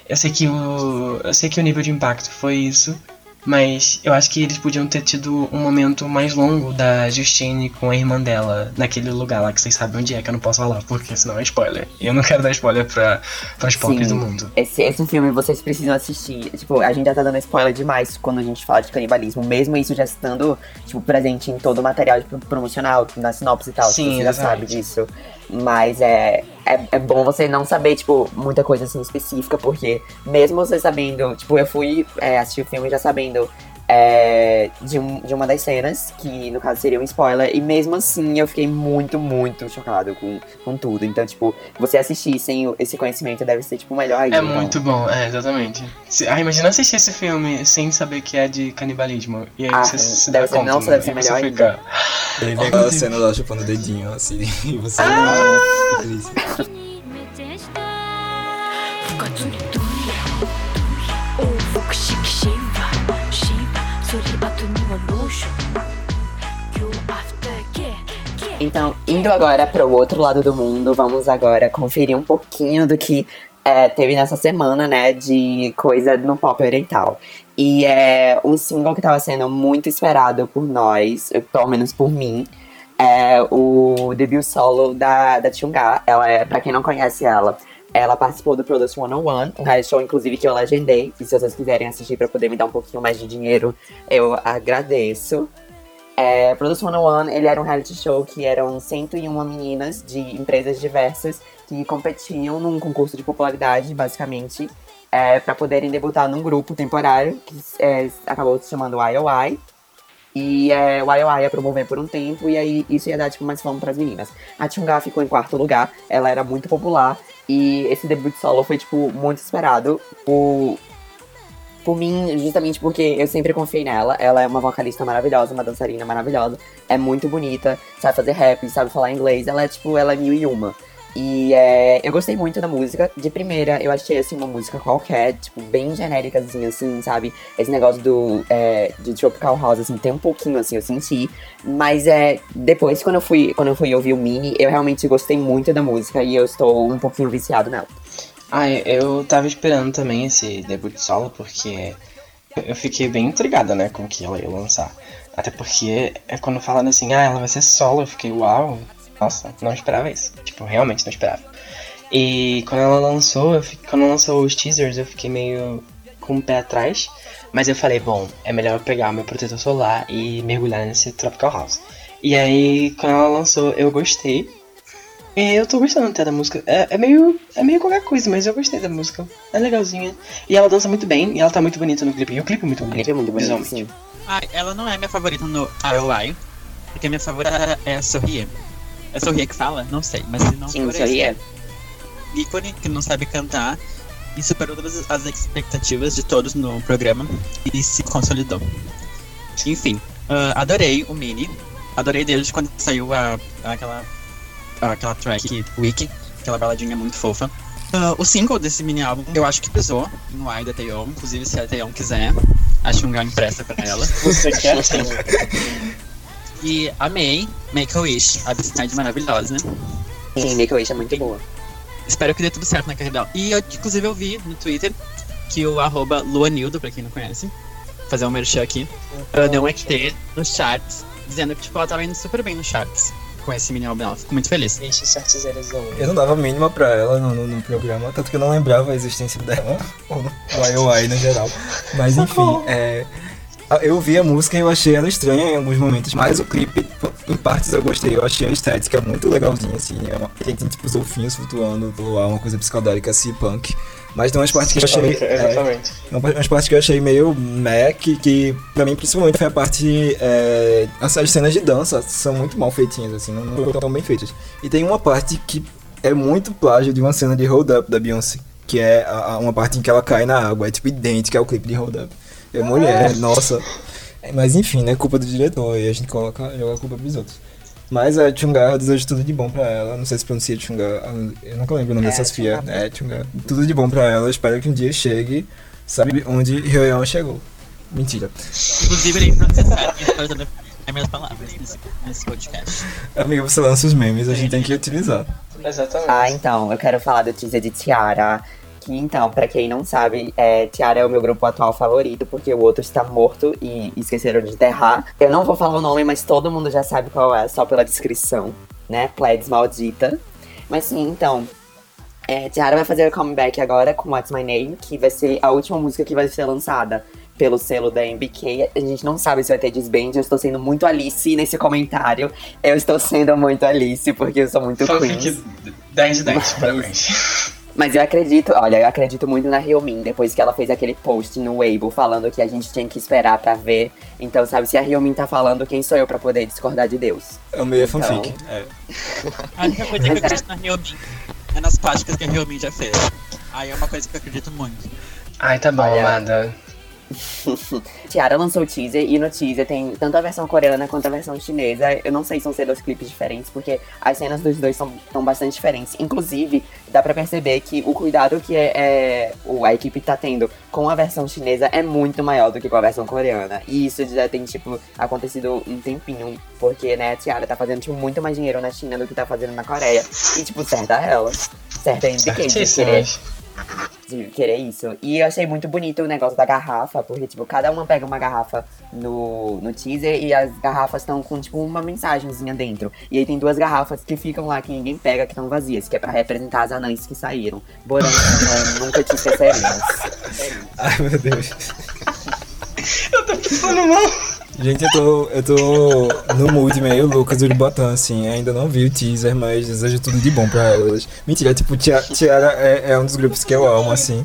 Eu sei que o. Eu sei que o nível de impacto foi isso. Mas eu acho que eles podiam ter tido um momento mais longo da Justine com a irmã dela naquele lugar lá que vocês sabem onde é, que eu não posso falar, porque senão é spoiler. E eu não quero dar spoiler pra, pras Sim. do mundo. Esse, esse filme vocês precisam assistir. Tipo, a gente já tá dando spoiler demais quando a gente fala de canibalismo, mesmo isso já estando, tipo, presente em todo o material pro- promocional, na sinopse e tal. Sim, você já sabe disso. Mas é, é, é bom você não saber, tipo, muita coisa assim específica, porque mesmo você sabendo, tipo, eu fui é, assistir o filme já sabendo é, de, um, de uma das cenas, que no caso seria um spoiler, e mesmo assim eu fiquei muito, muito chocado com, com tudo. Então, tipo, você assistir sem esse conhecimento deve ser, tipo, melhor ainda. É muito bom, é, exatamente. Se, ah, imagina assistir esse filme sem saber que é de canibalismo. E aí Ah, você se deve dá ser- conta, nossa, mano, deve ser melhor fica... E aí vem aquela cena lá chupando o dedinho, assim, e você. Ah! Que delícia. Então, indo agora para o outro lado do mundo, vamos agora conferir um pouquinho do que é, teve nessa semana, né, de coisa no pop oriental. E é um single que estava sendo muito esperado por nós, pelo menos por mim, é o debut solo da, da Chungha. Ela é, pra quem não conhece ela, ela participou do Produce 101, um reality show, inclusive, que eu legendei. E se vocês quiserem assistir pra poder me dar um pouquinho mais de dinheiro, eu agradeço. É, Produce 101, ele era um reality show que eram 101 meninas de empresas diversas que competiam num concurso de popularidade, basicamente, é, para poderem debutar num grupo temporário que é, acabou se chamando IOI. E é, o IOI ia promover por um tempo, e aí isso ia dar tipo, mais fama pras meninas. A Chungha ficou em quarto lugar, ela era muito popular, e esse debut solo foi, tipo, muito esperado por, por mim, justamente porque eu sempre confiei nela. Ela é uma vocalista maravilhosa, uma dançarina maravilhosa, é muito bonita, sabe fazer rap, sabe falar inglês, ela é, tipo, ela é mil e uma. E é, eu gostei muito da música. De primeira, eu achei assim uma música qualquer, tipo, bem genéricazinha, assim, sabe? Esse negócio do é, de Tropical House, assim, tem um pouquinho assim, eu senti. Mas é. Depois, quando eu fui, quando eu fui ouvir o mini, eu realmente gostei muito da música e eu estou um pouquinho viciado nela. Ah, eu tava esperando também esse debut solo, porque eu fiquei bem intrigada, né, com o que ela ia lançar. Até porque é quando falaram assim, ah, ela vai ser solo, eu fiquei, uau, nossa, não esperava isso. Tipo, realmente não esperava. E quando ela lançou, eu fiquei, quando ela lançou os teasers, eu fiquei meio com o pé atrás. Mas eu falei, bom, é melhor eu pegar meu protetor solar e mergulhar nesse Tropical House. E aí, quando ela lançou, eu gostei. E eu tô gostando até da música. É, é meio. É meio qualquer coisa, mas eu gostei da música. É legalzinha. E ela dança muito bem e ela tá muito bonita no clipe. E o clipe é muito bonito. clipe é muito bonito. Ai, ela não é minha favorita no ROI, porque a minha favorita é a Sorrier. É Sorrier que fala? Não sei, mas se não Sim, for é. esse ícone que não sabe cantar e superou todas as expectativas de todos no programa e se consolidou. Enfim, ah, adorei o Mini. Adorei desde quando saiu a, aquela, aquela track Wiki, aquela baladinha muito fofa. Ah, o single desse mini álbum eu acho que pisou no ai da Taeyong, inclusive se a Taeyong quiser, acho um lugar empresta pra ela. Você quer? E amei Make a Wish, a Beside maravilhosa. Sim, Make a Wish é muito boa. Espero que dê tudo certo na carreira dela. E eu, inclusive, eu vi no Twitter que o arroba Luanildo, pra quem não conhece, fazer um merchan aqui, uh, deu um ET nos charts, dizendo que tipo, ela tava indo super bem nos charts com esse mini álbum dela. Fico muito feliz. Deixa Eu não dava mínima pra ela no, no- no programa, tanto que eu não lembrava a existência dela, ou no IOI no geral. Mas enfim, é, eu vi a música e eu achei ela estranha em alguns momentos, mas o clipe, em partes eu gostei. Eu achei a estética muito legalzinha, assim. É uma, tem tipo os golfinhos flutuando, há uma coisa psicodélica, assim, punk. Mas tem umas partes que eu achei. é, Exatamente. umas partes que eu achei meio Mac, que pra mim principalmente foi a parte. É, as as cenas de dança são muito mal feitinhas, assim, não, não foram tão bem feitas. E tem uma parte que é muito plágio de uma cena de Hold Up da Beyoncé. Que é a- a- uma parte em que ela cai na água. É tipo idêntica ao clipe de Hold Up. É mulher, nossa. É, Mas enfim, né? Culpa do diretor. E a gente coloca, joga a culpa pros outros. Mas a Chunga, eu desejo tudo de bom pra ela. Não sei se pronuncia Chunga. Eu nunca lembro o nome É, dessas filhas. Chunga. É, Chunga. Tudo de bom pra ela. Espero que um dia chegue. Sabe onde Ryoyeon chegou. Mentira. Inclusive, ele processar usando as minhas palavras nesse, nesse podcast. Amiga, você lança os memes, a gente tem que utilizar. Exatamente. Ah, então, eu quero falar do teaser de Tiara. Que então, pra quem não sabe, é, Tiara é o meu grupo atual favorito, porque o outro está morto e esqueceram de enterrar. Eu não vou falar o nome, mas todo mundo já sabe qual é, só pela descrição, né? Pleds maldita. Mas sim, então. É, Tiara vai fazer o comeback agora com What's My Name, que vai ser a última música que vai ser lançada pelo selo da MBK. A gente não sabe se vai ter disband, eu estou sendo muito Alice nesse comentário. Eu estou sendo muito Alice, porque eu sou muito. Fanfic 10 de 10, parabéns. Mas eu acredito, olha, eu acredito muito na Ryomin, depois que ela fez aquele post no Weibo falando que a gente tinha que esperar pra ver. Então, sabe, se a Ryomin tá falando, quem sou eu pra poder discordar de Deus? É o meio Então. fanfic. É. A única coisa que eu acredito na Ryomin é nas práticas que a Ryomin já fez. Aí é uma coisa que eu acredito muito. Ai, tá bom, Olha. amada. Tiara lançou o teaser e no teaser tem tanto a versão coreana quanto a versão chinesa. Eu não sei se vão ser dois clipes diferentes, porque as cenas dos dois são, são bastante diferentes. Inclusive, dá pra perceber que o cuidado que é, é, a equipe tá tendo com a versão chinesa é muito maior do que com a versão coreana. E isso já tem, tipo, acontecido um tempinho, porque, né, a Tiara tá fazendo, tipo, muito mais dinheiro na China do que tá fazendo na Coreia. E, tipo, certa ela. Certa de querer Certíssimas. De querer isso. E eu achei muito bonito o negócio da garrafa, porque, tipo, cada uma pega uma garrafa no, no teaser e as garrafas estão com, tipo, uma mensagenzinha dentro. E aí tem duas garrafas que ficam lá, que ninguém pega, que estão vazias, que é pra representar as anãs que saíram. Borão, não, nunca te esqueceremos. Ai, meu Deus. Eu tô passando mal. Gente, eu tô, eu tô no mood meio Lucas Uribatã, assim. Ainda não vi o teaser, mas desejo tudo de bom pra elas. Mentira, tipo, Tia- Tiara é, é um dos grupos que eu amo, assim.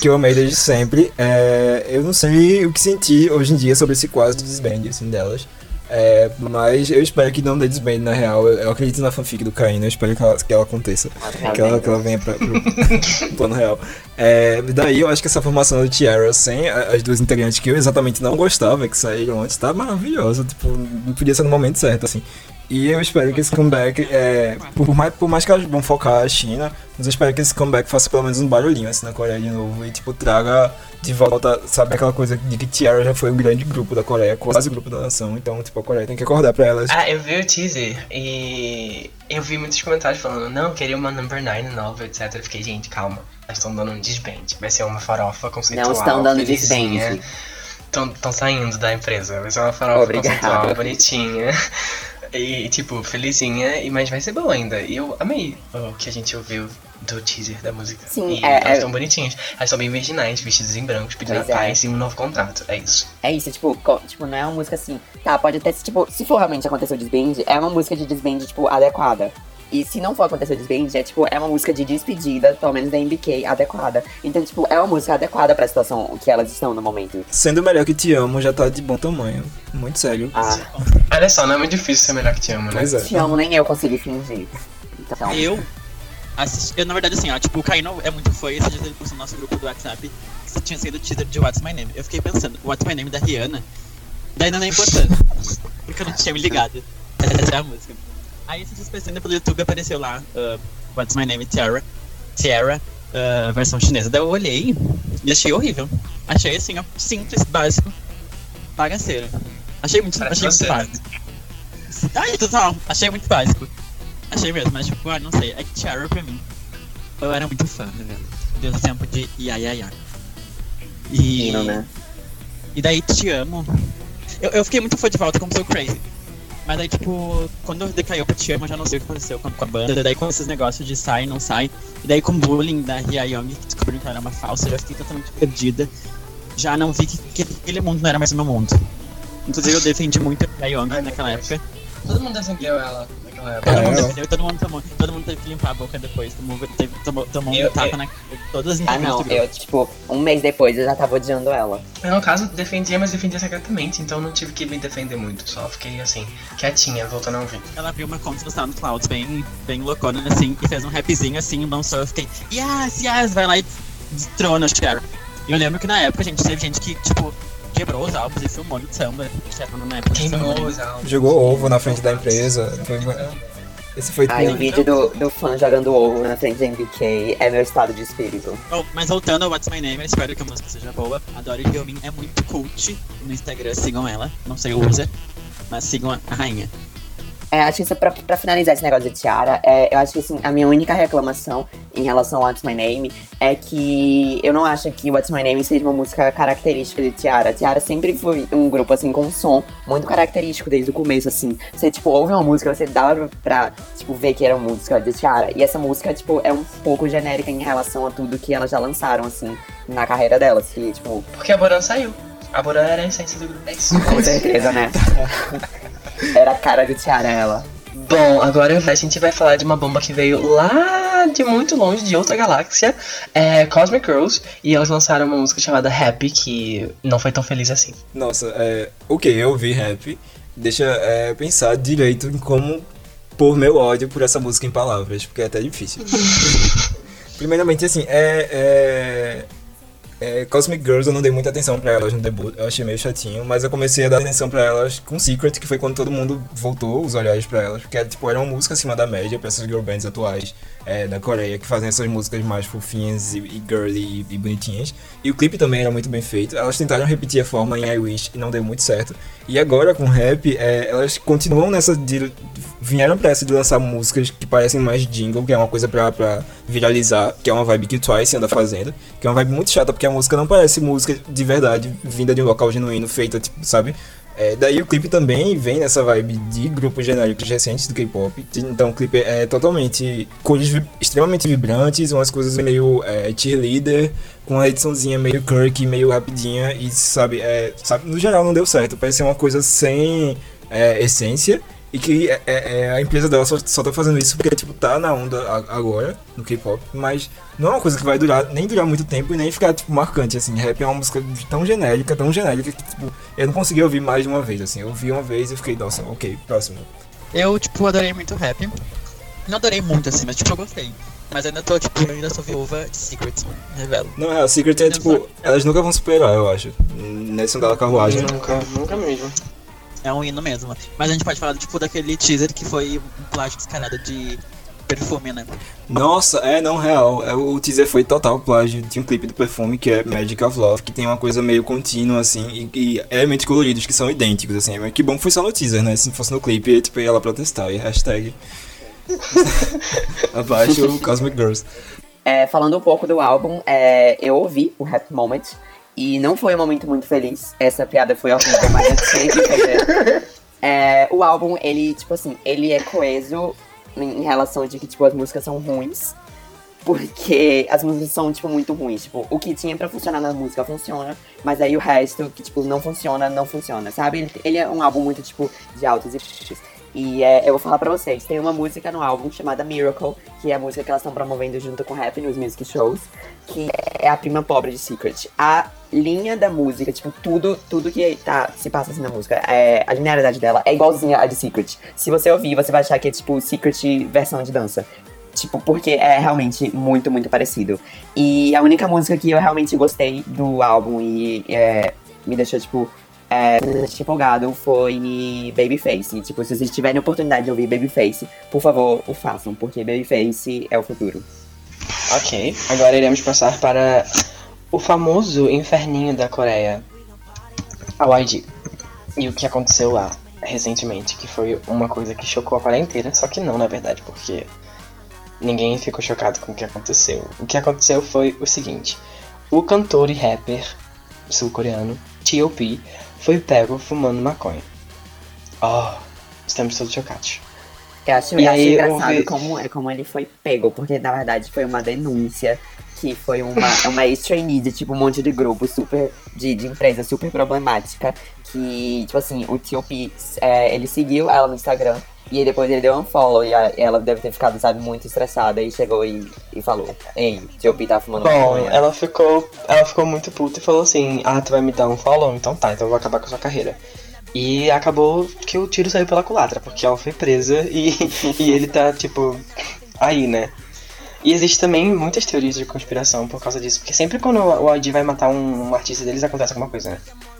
Que eu amei desde sempre. É, eu não sei o que sentir hoje em dia sobre esse quase desband, assim, delas. É, mas eu espero que não dê desband na real. Eu, eu acredito na fanfic do Caína, eu espero que ela, que ela aconteça. Que ela, que ela venha pra, pro plano real. É, daí eu acho que essa formação do Tiara sem as duas integrantes que eu exatamente não gostava, que saíram antes, tá maravilhosa. Tipo, não podia ser no momento certo, assim. E eu espero que esse comeback, é, por, mais, por mais que elas vão focar a China, mas eu espero que esse comeback faça pelo menos um barulhinho assim na Coreia de novo e tipo traga de volta, sabe aquela coisa de que Tiara já foi um grande grupo da Coreia, quase o grupo da nação, então tipo a Coreia tem que acordar pra elas. Ah, eu vi o teaser e eu vi muitos comentários falando, não, queria uma number 9 nova, etc. Eu fiquei, gente, calma. Elas estão dando um disband. Vai ser uma farofa conceitual. Não estão dando disband. Estão saindo da empresa. Vai ser uma farofa Obrigado. conceitual, bonitinha. E, tipo, felizinha, e- mas vai ser boa ainda. E eu amei o que a gente ouviu do teaser da música. Sim, e é- elas é- estão bonitinhas. Elas são bem virginais, vestidas em brancos, pedindo Pois é. paz e um novo contrato. É isso. É isso, tipo, co- tipo, não é uma música assim. Tá, pode até, tipo, se for realmente acontecer o disband, é uma música de disband, tipo, adequada. E se não for acontecer o disband, é tipo, é uma música de despedida, pelo menos da MBK, adequada. Então, tipo, é uma música adequada pra situação que elas estão no momento. Sendo melhor que Te Amo já tá de bom tamanho. Muito sério. Ah, Olha só, não é muito difícil ser melhor que te amo, né? Pois é. te amo, nem eu consegui fingir. Então, Eu assisti, eu, na verdade, assim, ó, tipo, o Caíno é muito fã, esse dia ele postou no nosso grupo do WhatsApp que tinha sido o teaser de What's My Name. Eu fiquei pensando, What's My Name da Rihanna, daí não é importante, porque eu não tinha me ligado. Essa é a música. Aí, dias pesquisando pelo YouTube, apareceu lá, uh, What's My Name, Tiara, Tiara, uh, versão chinesa. Daí eu olhei e achei horrível. Achei, assim, ó, simples, básico, bagaceiro. Achei muito, Parece achei muito básico. Ai, total, achei muito básico. Achei mesmo, mas tipo, ah, não sei, é que Tiara pra mim. Eu era muito fã, né, o tempo de Ia Ia Ia. E, hino, né? e daí Te Amo. Eu, eu fiquei muito fã de volta como seu Crazy. Mas aí, tipo, quando decaiu pra Te Amo, eu já não sei o que aconteceu com, a banda. Daí com esses negócios de sai, não sai. E daí com o bullying da Ria Young, que descobriram que ela era uma falsa, eu já fiquei totalmente perdida. Já não vi que, que aquele mundo não era mais o meu mundo. Inclusive eu defendi muito a Ria Young Ai, naquela época. Todo mundo defendeu ela. É, Todo, mundo, ela. bebeu, todo, mundo tomou, todo mundo teve que limpar a boca depois. Tomou, teve, tomou, tomou Eu- um tapa eu- na todas as Ah, não, do eu, tipo, um mês depois eu já tava odiando ela. Eu, no caso, defendia, mas defendia secretamente, então não tive que me defender muito. Só fiquei assim, quietinha, voltando a ouvir. Ela abriu uma conta no SoundCloud bem, bem loucona, assim, e fez um rapzinho assim, um dançou, eu fiquei, yes, yes, vai lá e destrona o. E eu lembro que na época, gente, teve gente que, tipo, quebrou os álbuns e filmou no samba. Queimou né? os álbuns. Jogou ovo na frente da empresa. Foi... Esse foi Aí o vídeo do, do fã jogando ovo na frente da MBK é meu estado de espírito. Oh, mas voltando ao What's My Name, eu espero que a música seja boa. A Dory Gilmin é muito cult. No Instagram, sigam ela. Não sei o user, mas sigam a rainha. É, acho que isso pra, pra finalizar esse negócio de Tiara, é, eu acho que assim, a minha única reclamação em relação ao What's My Name é que eu não acho que What's My Name seja uma música característica de Tiara. Tiara sempre foi um grupo assim com um som muito característico desde o começo, assim. Você tipo ouve uma música, você dava pra tipo, ver que era uma música de Tiara. E essa música, tipo, é um pouco genérica em relação a tudo que elas já lançaram, assim, na carreira delas. Que, tipo, Porque a Boran saiu. A Boran era a essência do grupo. É isso. com certeza, né? Era a cara de Tiara ela. Bom, agora a gente vai falar de uma bomba que veio lá de muito longe, de outra galáxia, é Cosmic Girls, e elas lançaram uma música chamada Happy, que não foi tão feliz assim. Nossa, é. Ok, eu ouvi rap. Deixa é, pensar direito em como pôr meu ódio por essa música em palavras, porque é até difícil. Primeiramente, assim, é, é, é, Cosmic Girls eu não dei muita atenção pra elas no debut, eu achei meio chatinho, mas eu comecei a dar atenção pra elas com Secret, que foi quando todo mundo voltou os olhares pra elas, porque tipo, era uma música acima da média pra essas girl bands atuais é, da Coreia, que fazem essas músicas mais fofinhas e, e girly e, e bonitinhas. E o clipe também era muito bem feito. Elas tentaram repetir a forma em I Wish e não deu muito certo. E agora com rap, é, elas continuam nessa de. Vieram pra essa de lançar músicas que parecem mais jingle, que é uma coisa pra, pra viralizar, que é uma vibe que o Twice anda fazendo, que é uma vibe muito chata, porque a música não parece música de verdade, vinda de um local genuíno, feita, tipo, sabe? É, daí o clipe também vem nessa vibe de grupos genéricos recentes do K-pop. Então o clipe é totalmente cores vi- extremamente vibrantes, umas coisas meio é, cheerleader, com uma ediçãozinha meio Kirk, meio rapidinha e sabe, é, sabe, no geral não deu certo. Parece ser uma coisa sem é, essência e que é, é, é, a empresa dela só, só tá fazendo isso porque tipo tá na onda agora no K-pop, mas não é uma coisa que vai durar nem durar muito tempo e nem ficar tipo marcante assim. Rap é uma música tão genérica, tão genérica que tipo eu não consegui ouvir mais de uma vez, assim. Eu ouvi uma vez e fiquei, nossa, ok, próximo. Eu, tipo, adorei muito rap. Não adorei muito, assim, mas, tipo, eu gostei. Mas ainda tô, tipo, eu ainda sou viúva de Secrets, revelo. Não, é, a Secret é tipo, elas nunca vão superar, eu acho. Nesse andar da carruagem. Nunca, nunca mesmo. É um hino mesmo. Mas a gente pode falar, tipo, daquele teaser que foi um plágio descarado de perfume, né? Nossa, é, não, real. É, o teaser foi total plágio de um clipe do perfume que é Magic of Love, que tem uma coisa meio contínua, assim, e, e elementos coloridos que são idênticos, assim. Mas que bom que foi só no teaser, né? Se fosse no clipe, tipo, ia lá protestar. E hashtag. Abaixo o Cosmic Girls. É, falando um pouco do álbum, é, eu ouvi o Happy Moment e não foi um momento muito feliz. Essa piada foi tinha que fazer. É, o álbum, ele, tipo assim, ele é coeso em relação de que, tipo, as músicas são ruins. Porque as músicas são, tipo, muito ruins. Tipo, o que tinha pra funcionar na música funciona, mas aí o resto, que, tipo, não funciona, não funciona, sabe? Ele, ele é um álbum muito, tipo, de altos e. E é, eu vou falar pra vocês, tem uma música no álbum chamada Miracle, que é a música que elas estão promovendo junto com Rap nos music shows, que é a prima pobre de Secret. A linha da música, tipo, tudo, tudo que tá, se passa assim na música, é, a linearidade dela é igualzinha à de Secret. Se você ouvir, você vai achar que é, tipo, Secret versão de dança. Tipo, porque é realmente muito, muito parecido. E a única música que eu realmente gostei do álbum e é, me deixou, tipo, é, empolgado foi Babyface. Tipo, se vocês tiverem oportunidade de ouvir Babyface, por favor, o façam, porque Babyface é o futuro. Ok, agora iremos passar para o famoso inferninho da Coreia, a YG. E o que aconteceu lá recentemente, que foi uma coisa que chocou a Coreia inteira, só que não, na verdade, porque ninguém ficou chocado com o que aconteceu. O que aconteceu foi o seguinte: o cantor e rapper sul-coreano T.O.P. foi pego fumando maconha. Oh, estamos todos chocados. Eu acho, eu acho engraçado como, é como ele foi pego, porque na verdade foi uma denúncia que foi uma, uma ex-trainee de tipo um monte de grupo super, de, de empresa super problemática, que, tipo assim, o T.O.P., é, ele seguiu ela no Instagram, E aí depois ele deu um follow e a- ela deve ter ficado, sabe, muito estressada e chegou e, e falou: Ei, T.O.P. tá fumando Bom, maconha." ela ficou, ela ficou muito puta e falou assim: Ah, tu vai me dar um follow? Então tá, então eu vou acabar com a sua carreira. E acabou que o tiro saiu pela culatra, porque ela foi presa e, e ele tá, tipo, aí, né? E existe também muitas teorias de conspiração por causa disso, porque sempre quando o ID vai matar um, um artista deles acontece alguma coisa, né?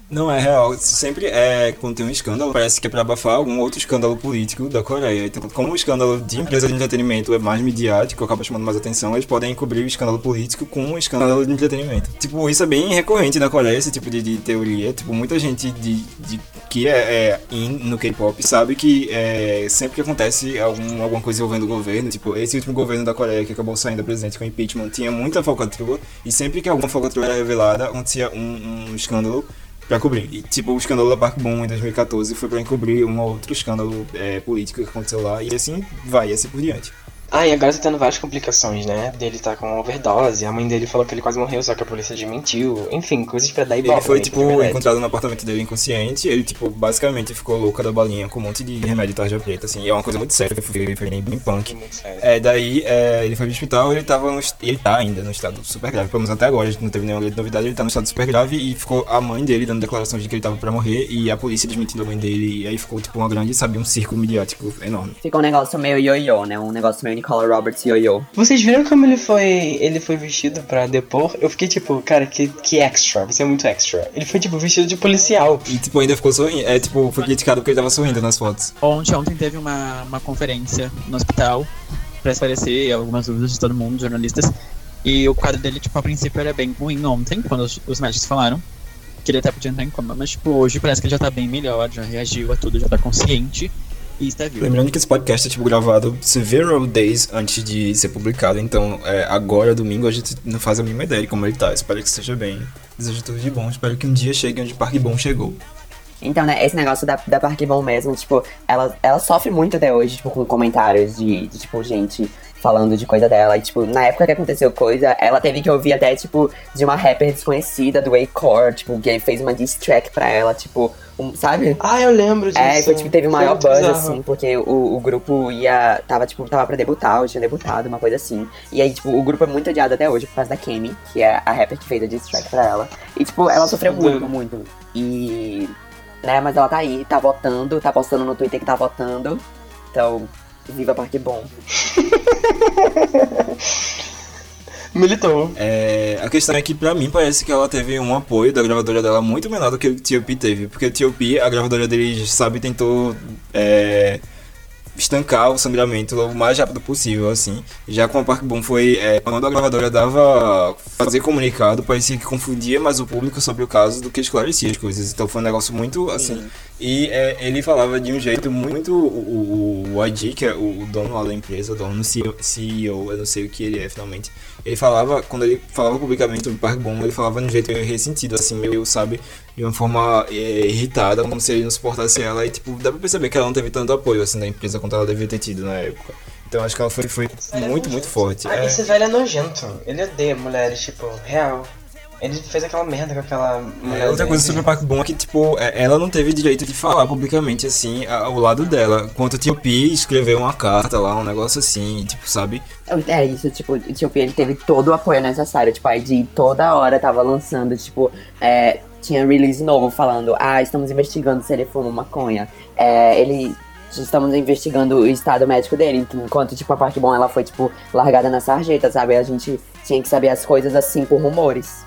Não, é real. Sempre é quando tem um escândalo, parece que é pra abafar algum outro escândalo político da Coreia. Então, como o escândalo de empresa de entretenimento é mais midiático, acaba chamando mais atenção, eles podem encobrir o escândalo político com o escândalo de entretenimento. Tipo, isso é bem recorrente na Coreia, esse tipo de, de teoria. Tipo, muita gente de, de- que é, é in no K-pop sabe que é, sempre que acontece algum, alguma coisa envolvendo o governo, tipo, esse último governo da Coreia que acabou saindo presidente com impeachment, tinha muita falcatrua, e sempre que alguma falcatrua era revelada, acontecia um, um escândalo pra cobrir. E, tipo, o escândalo da Park Bom em 2014 foi pra encobrir um outro escândalo é, político que aconteceu lá, e assim vai, assim por diante. Ah, e agora tá tendo várias complicações, né? Dele tá com overdose, a mãe dele falou que ele quase morreu, só que a polícia desmentiu. Enfim, coisas pra dar ibope. Ele foi, né, tipo, que encontrado no apartamento dele inconsciente, ele, tipo, basicamente ficou louca da balinha com um monte de remédio de tarja preta, assim, e é uma coisa muito séria, foi, foi bem, bem punk. Muito sério. É, daí é, ele foi pro hospital, ele tava no, ele tá ainda no estado super grave, pelo menos até agora, a gente não teve nenhuma novidade, ele tá no estado super grave e ficou a mãe dele dando declarações de que ele tava pra morrer e a polícia desmentindo a mãe dele, e aí ficou tipo uma grande, sabe, um círculo midiático enorme. Ficou um negócio meio ioiô, né? Um negócio meio Nicola Roberts ioiô. Vocês viram como ele foi ele foi vestido pra depor? Eu fiquei tipo, cara, que, que extra, você é muito extra. Ele foi tipo vestido de policial. E tipo, ainda ficou sorrindo, é tipo, foi criticado porque ele tava sorrindo nas fotos. Ontem, ontem teve uma, uma conferência no hospital pra esclarecer algumas dúvidas de todo mundo, jornalistas. E o quadro dele, tipo, a princípio era bem ruim ontem, quando os, os médicos falaram que ele até podia entrar em coma. Mas, tipo, hoje parece que ele já tá bem melhor, já reagiu a tudo, já tá consciente e está vivo. Lembrando que esse podcast é tipo gravado several days antes de ser publicado, então é, agora, domingo, a gente não faz a mínima ideia de como ele tá. Espero que esteja bem. Desejo tudo de bom. Espero que um dia chegue onde Parque Bom chegou. Então, né, esse negócio da, da Park Bom mesmo, tipo, ela, ela sofre muito até hoje, tipo, com comentários de, de, tipo, gente falando de coisa dela. E, tipo, na época que aconteceu coisa, ela teve que ouvir até, tipo, de uma rapper desconhecida do A-Core, tipo, que fez uma diss track pra ela, tipo, um, sabe? Ah, eu lembro disso. É, foi, tipo, teve o maior buzz, bizarro. assim, porque o, o grupo ia. Tava, tipo, tava pra debutar, ou tinha debutado, uma coisa assim. E aí, tipo, o grupo é muito odiado até hoje por causa da Kemi, que é a rapper que fez a diss track pra ela. E, tipo, ela sofreu muito, muito. E. Né, mas ela tá aí, tá votando, tá postando no Twitter que tá votando. Então, viva Parque Bom. Militou. É, a questão é que pra mim parece que ela teve um apoio da gravadora dela muito menor do que o T.O.P. teve. Porque o T.O.P., a gravadora dele, sabe, tentou é, estancar o sangramento o mais rápido possível, assim. Já com a Park Bom foi é, quando a gravadora dava fazer comunicado, parecia que confundia mais o público sobre o caso do que esclarecia as coisas. Então foi um negócio muito assim. E é, ele falava de um jeito muito. O, o, o IG, que é o, o dono lá da empresa, o dono CEO, CEO, eu não sei o que ele é finalmente. Ele falava, quando ele falava publicamente sobre Park Bom, ele falava de um jeito meio ressentido, assim, meio, sabe, de uma forma é, irritada, como se ele não suportasse ela. E, tipo, dá pra perceber que ela não teve tanto apoio, assim, da empresa quanto ela devia ter tido na época. Então acho que ela foi, foi muito, muito forte. Ah, É. esse velho é nojento. Ele odeia mulheres, tipo, real. Ele fez aquela merda com aquela mulher. É, outra coisa sobre a Park Bom é que, tipo, é, ela não teve direito de falar publicamente, assim, a- o lado dela. Enquanto o T.O.P. escreveu uma carta lá, um negócio assim, tipo, sabe? É isso, tipo, o T.O.P. ele teve todo o apoio necessário. Tipo, a ID toda hora tava lançando, tipo, é, tinha release novo falando, ah, estamos investigando se ele fuma maconha. É, ele. Estamos investigando o estado médico dele, enquanto, tipo, a parte bom ela foi, tipo, largada na sarjeta, sabe? A gente tinha que saber as coisas assim por rumores.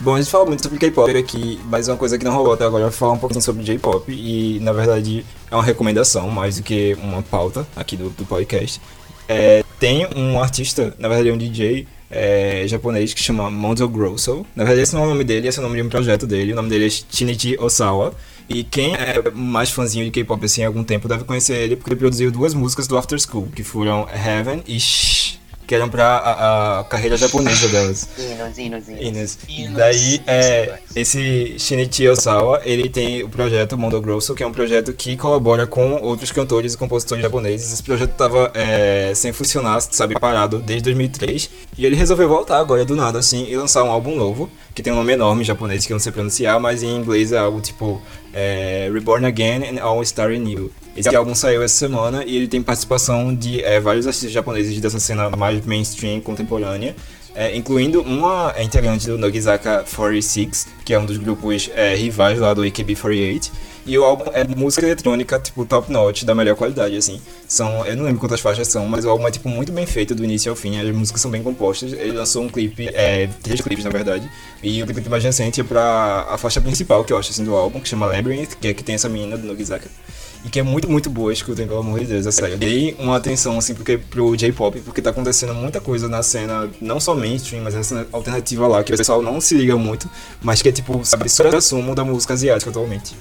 Bom, a gente fala muito sobre K-pop aqui, mas uma coisa que não rolou até agora é falar um pouquinho sobre J-pop. E, na verdade, é uma recomendação mais do que uma pauta aqui do, do podcast. É, tem um artista, na verdade é um DJ é, japonês que chama Mondo Grosso. Na verdade, esse não é o nome dele, esse é o nome de um projeto dele. O nome dele é Shinichi Osawa. E quem é mais fãzinho de K-pop assim há algum tempo deve conhecer ele, porque ele produziu duas músicas do After School, que foram Heaven e Shh, que eram pra a, a carreira japonesa delas. Hinos, hinos, hinos. Inês. Inês. Daí, é, esse Shinichi Osawa, ele tem o projeto Mondo Grosso, que é um projeto que colabora com outros cantores e compositores japoneses. Esse projeto tava é, sem funcionar, sabe, parado desde 2003. E ele resolveu voltar agora do nada, assim, e lançar um álbum novo. Que tem um nome enorme em japonês que eu não sei pronunciar, mas em inglês é algo tipo é, Reborn Again and All Star New. Esse álbum saiu essa semana e ele tem participação de é, vários artistas japoneses dessa cena mais mainstream contemporânea. É, incluindo uma integrante do Nogizaka 46, que é um dos grupos é, rivais lá do AKB48. E o álbum é música eletrônica, tipo, top notch, da melhor qualidade, assim. São, eu não lembro quantas faixas são, mas o álbum é, tipo, muito bem feito do início ao fim. As músicas são bem compostas. Ele lançou um clipe, é, três clipes, na verdade. E o clipe mais recente é pra a faixa principal, que eu acho, assim, do álbum, que chama Labyrinth, que é que tem essa menina do Nogizaka. E que é muito, muito boa, escutem, pelo amor de Deus, é sério. Dei uma atenção, assim, porque, pro J-pop, porque tá acontecendo muita coisa na cena, não só mainstream, mas essa alternativa lá, que o pessoal não se liga muito, mas que é, tipo, sabe, supra-sumo da música asiática atualmente.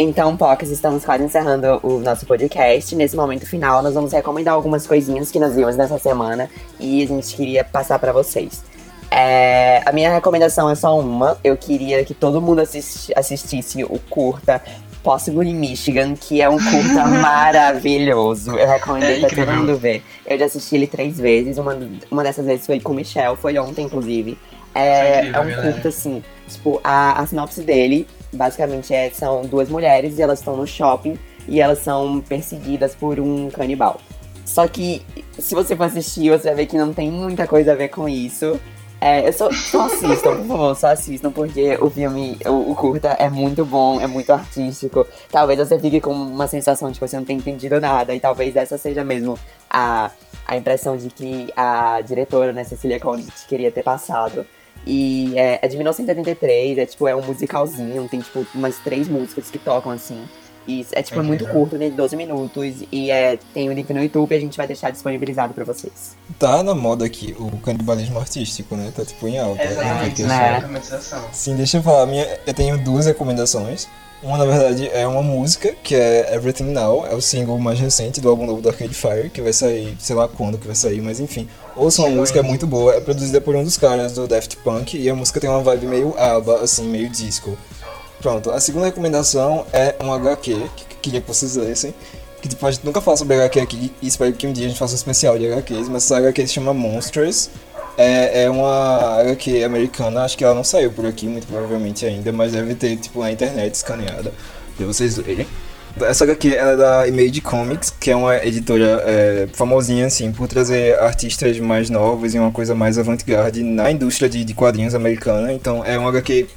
Então, Pocs, estamos quase encerrando o nosso podcast. Nesse momento final, nós vamos recomendar algumas coisinhas que nós vimos nessa semana e a gente queria passar pra vocês. É, a minha recomendação é só uma. Eu queria que todo mundo assisti- assistisse o curta Possible in Michigan, que é um curta maravilhoso. Eu recomendei É pra todo mundo ver. Eu já assisti ele três vezes. Uma, uma dessas vezes foi com o Michel, foi ontem, inclusive. É, incrível, é um curta, assim. Tipo, a, a sinopse dele, basicamente, é, são duas mulheres e elas estão no shopping e elas são perseguidas por um canibal. Só que, se você for assistir, você vai ver que não tem muita coisa a ver com isso. É, eu só, só assistam, por favor, só assistam, porque o filme, o, o curta é muito bom, é muito artístico. Talvez você fique com uma sensação de que você não tem entendido nada, e talvez essa seja mesmo a, a impressão de que a diretora, né, Cecília Conde, queria ter passado. E é, é de 1983, é tipo, é um musicalzinho, tem tipo umas três músicas que tocam assim. E é tipo, é muito curto, né, de 12 minutos, e é, tem o link no YouTube e a gente vai deixar disponibilizado pra vocês. Tá na moda aqui o canibalismo artístico, né? Tá tipo em alta. Exatamente, É, é Né? Sim, deixa eu falar. Minha, eu tenho duas recomendações. Uma, na verdade, é uma música, que é Everything Now, é o single mais recente do álbum novo do Arcade Fire, que vai sair, sei lá quando que vai sair, mas enfim. Ouçam a música, é muito boa, é produzida por um dos caras do Daft Punk, e a música tem uma vibe meio ABBA, assim, meio disco. Pronto, a segunda recomendação é um HQ, que que queria que vocês lessem, que tipo, a gente nunca fala sobre HQ aqui, e espero que um dia a gente faça um especial de HQs, mas essa HQ se chama Monsters, é, é uma HQ americana, acho que ela não saiu por aqui, muito provavelmente ainda, mas deve ter, tipo, na internet escaneada, pra vocês lerem. Essa HQ é da Image Comics, que é uma editora é, famosinha, assim, por trazer artistas mais novos e uma coisa mais avant-garde na indústria de, de quadrinhos americana. Então é uma HQ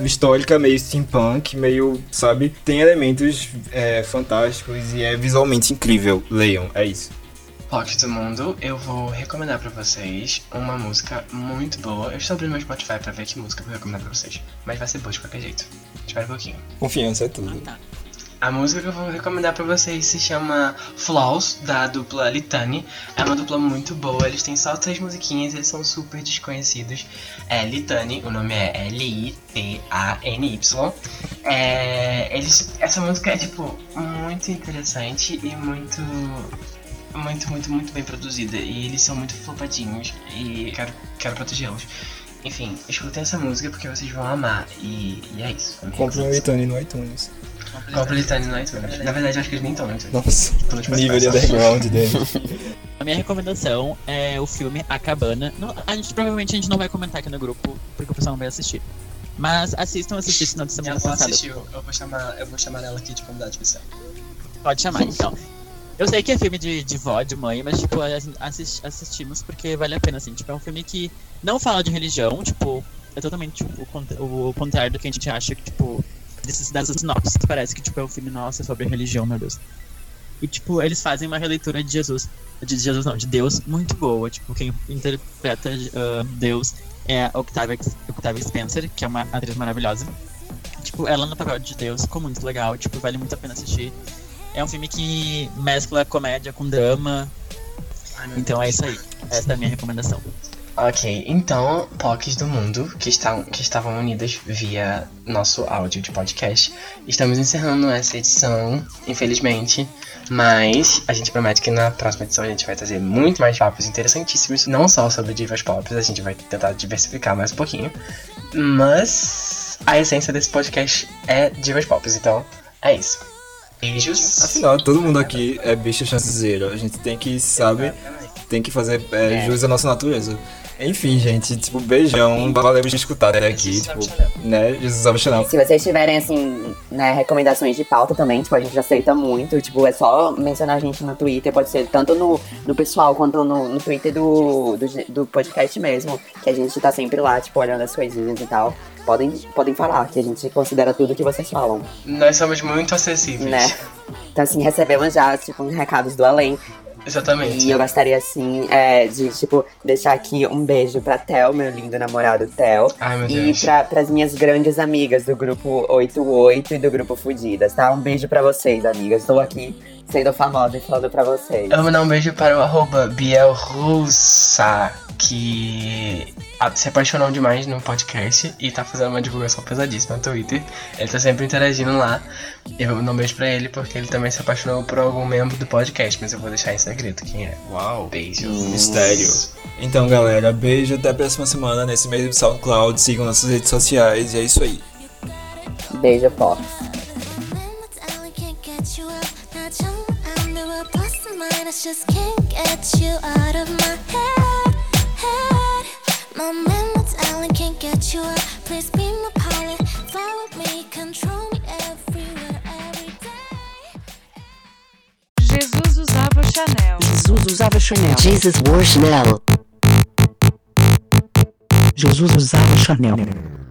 histórica, meio steampunk, meio, sabe? Tem elementos é, fantásticos e é visualmente incrível. Leiam, é isso. Rock do Mundo, eu vou recomendar pra vocês uma música muito boa. Eu estou abrindo meu Spotify pra ver que música eu vou recomendar pra vocês. Mas vai ser boa de qualquer jeito. Espera um pouquinho. Confiança é tudo. tá. A música que eu vou recomendar pra vocês se chama Flaws, da dupla Litani. É uma dupla muito boa, eles têm só três musiquinhas, eles são super desconhecidos. É Litani, o nome é L-I-T-A-N-Y. É, eles, essa música é, tipo, muito interessante e muito muito, muito, muito bem produzida. E eles são muito flopadinhos. E quero, quero protegê-los. Enfim, escutem essa música porque vocês vão amar. E, e é isso. Compre um Litani no iTunes. No iTunes. Na verdade, acho que eles nem estão no iTunes. Nossa, no Spotify nível de underground dele. A minha recomendação é o filme A Cabana. Não, a gente provavelmente a gente não vai comentar aqui no grupo, porque o pessoal não vai assistir. Mas assistam, assistir esse final de semana passada. assistiu. Eu vou chamar, eu vou chamar ela aqui de convidada especial. Pode chamar, então. Eu sei que é filme de, de vó, de mãe, mas, tipo, assis- assistimos porque vale a pena, assim. Tipo, é um filme que não fala de religião, tipo, é totalmente tipo, o contrário do que a gente acha que, tipo, desses, dessas sinopses. Parece que, tipo, é um filme, nossa, sobre religião, meu Deus. E, tipo, eles fazem uma releitura de Jesus, de Jesus não, de Deus, muito boa. Tipo, quem interpreta ah, Deus é a Octavia, Octavia Spencer, que é uma atriz maravilhosa. Tipo, ela no papel de Deus ficou muito legal, tipo, vale muito a pena assistir. É um filme que mescla comédia com drama. Então é isso aí. Essa é a minha recomendação. Ok, então, POCs do mundo, que, estão, que estavam unidas via nosso áudio de podcast, estamos encerrando essa edição, infelizmente, mas a gente promete que na próxima edição a gente vai trazer muito mais papos interessantíssimos, não só sobre divas pop, a gente vai tentar diversificar mais um pouquinho, mas a essência desse podcast é divas pop, então é isso. Beijos. Afinal, todo mundo aqui é bicho chancezeiro. A gente tem que, sabe, tem que fazer é, É. jus à nossa natureza. Enfim, gente, tipo, beijão, valeu por escutar até aqui, tipo, né? Jesus Chanel. Se vocês tiverem, assim, né, recomendações de pauta também, tipo, a gente aceita muito. Tipo, é só mencionar a gente no Twitter, pode ser tanto no, no pessoal quanto no, no Twitter do, do, do podcast mesmo. Que a gente tá sempre lá, tipo, olhando as coisinhas e tal. Podem, podem falar, que a gente considera tudo que vocês falam, Nós somos muito acessíveis. né? Então, assim, recebemos já, tipo, uns recados do além. Exatamente. E eu gostaria, assim, é, de, tipo, deixar aqui um beijo pra Theo, meu lindo namorado Theo. Ai, meu E Deus. pra, pras minhas grandes amigas do grupo 88 e do grupo Fudidas, tá? Um beijo pra vocês, amigas. Estou aqui sendo famosa e falando pra vocês. Eu vou mandar um beijo para o arroba Bielrussa, que se apaixonou demais no podcast e tá fazendo uma divulgação pesadíssima no Twitter. Ele tá sempre interagindo lá. Eu vou mandar um beijo pra ele porque ele também se apaixonou por algum membro do podcast, mas eu vou deixar em segredo quem é. Uau. Beijo. Mistério. Então, galera, beijo até a próxima semana nesse mesmo SoundCloud. Sigam nossas redes sociais e é isso aí. Beijo, Fox. Just can't get you out of my head, head. My man, what's Alan can't get you up. Please be my pilot, fly with me, control me everywhere, every day. Jesus usava Chanel. Jesus usava Chanel. Jesus wore Chanel. Jesus usava Chanel.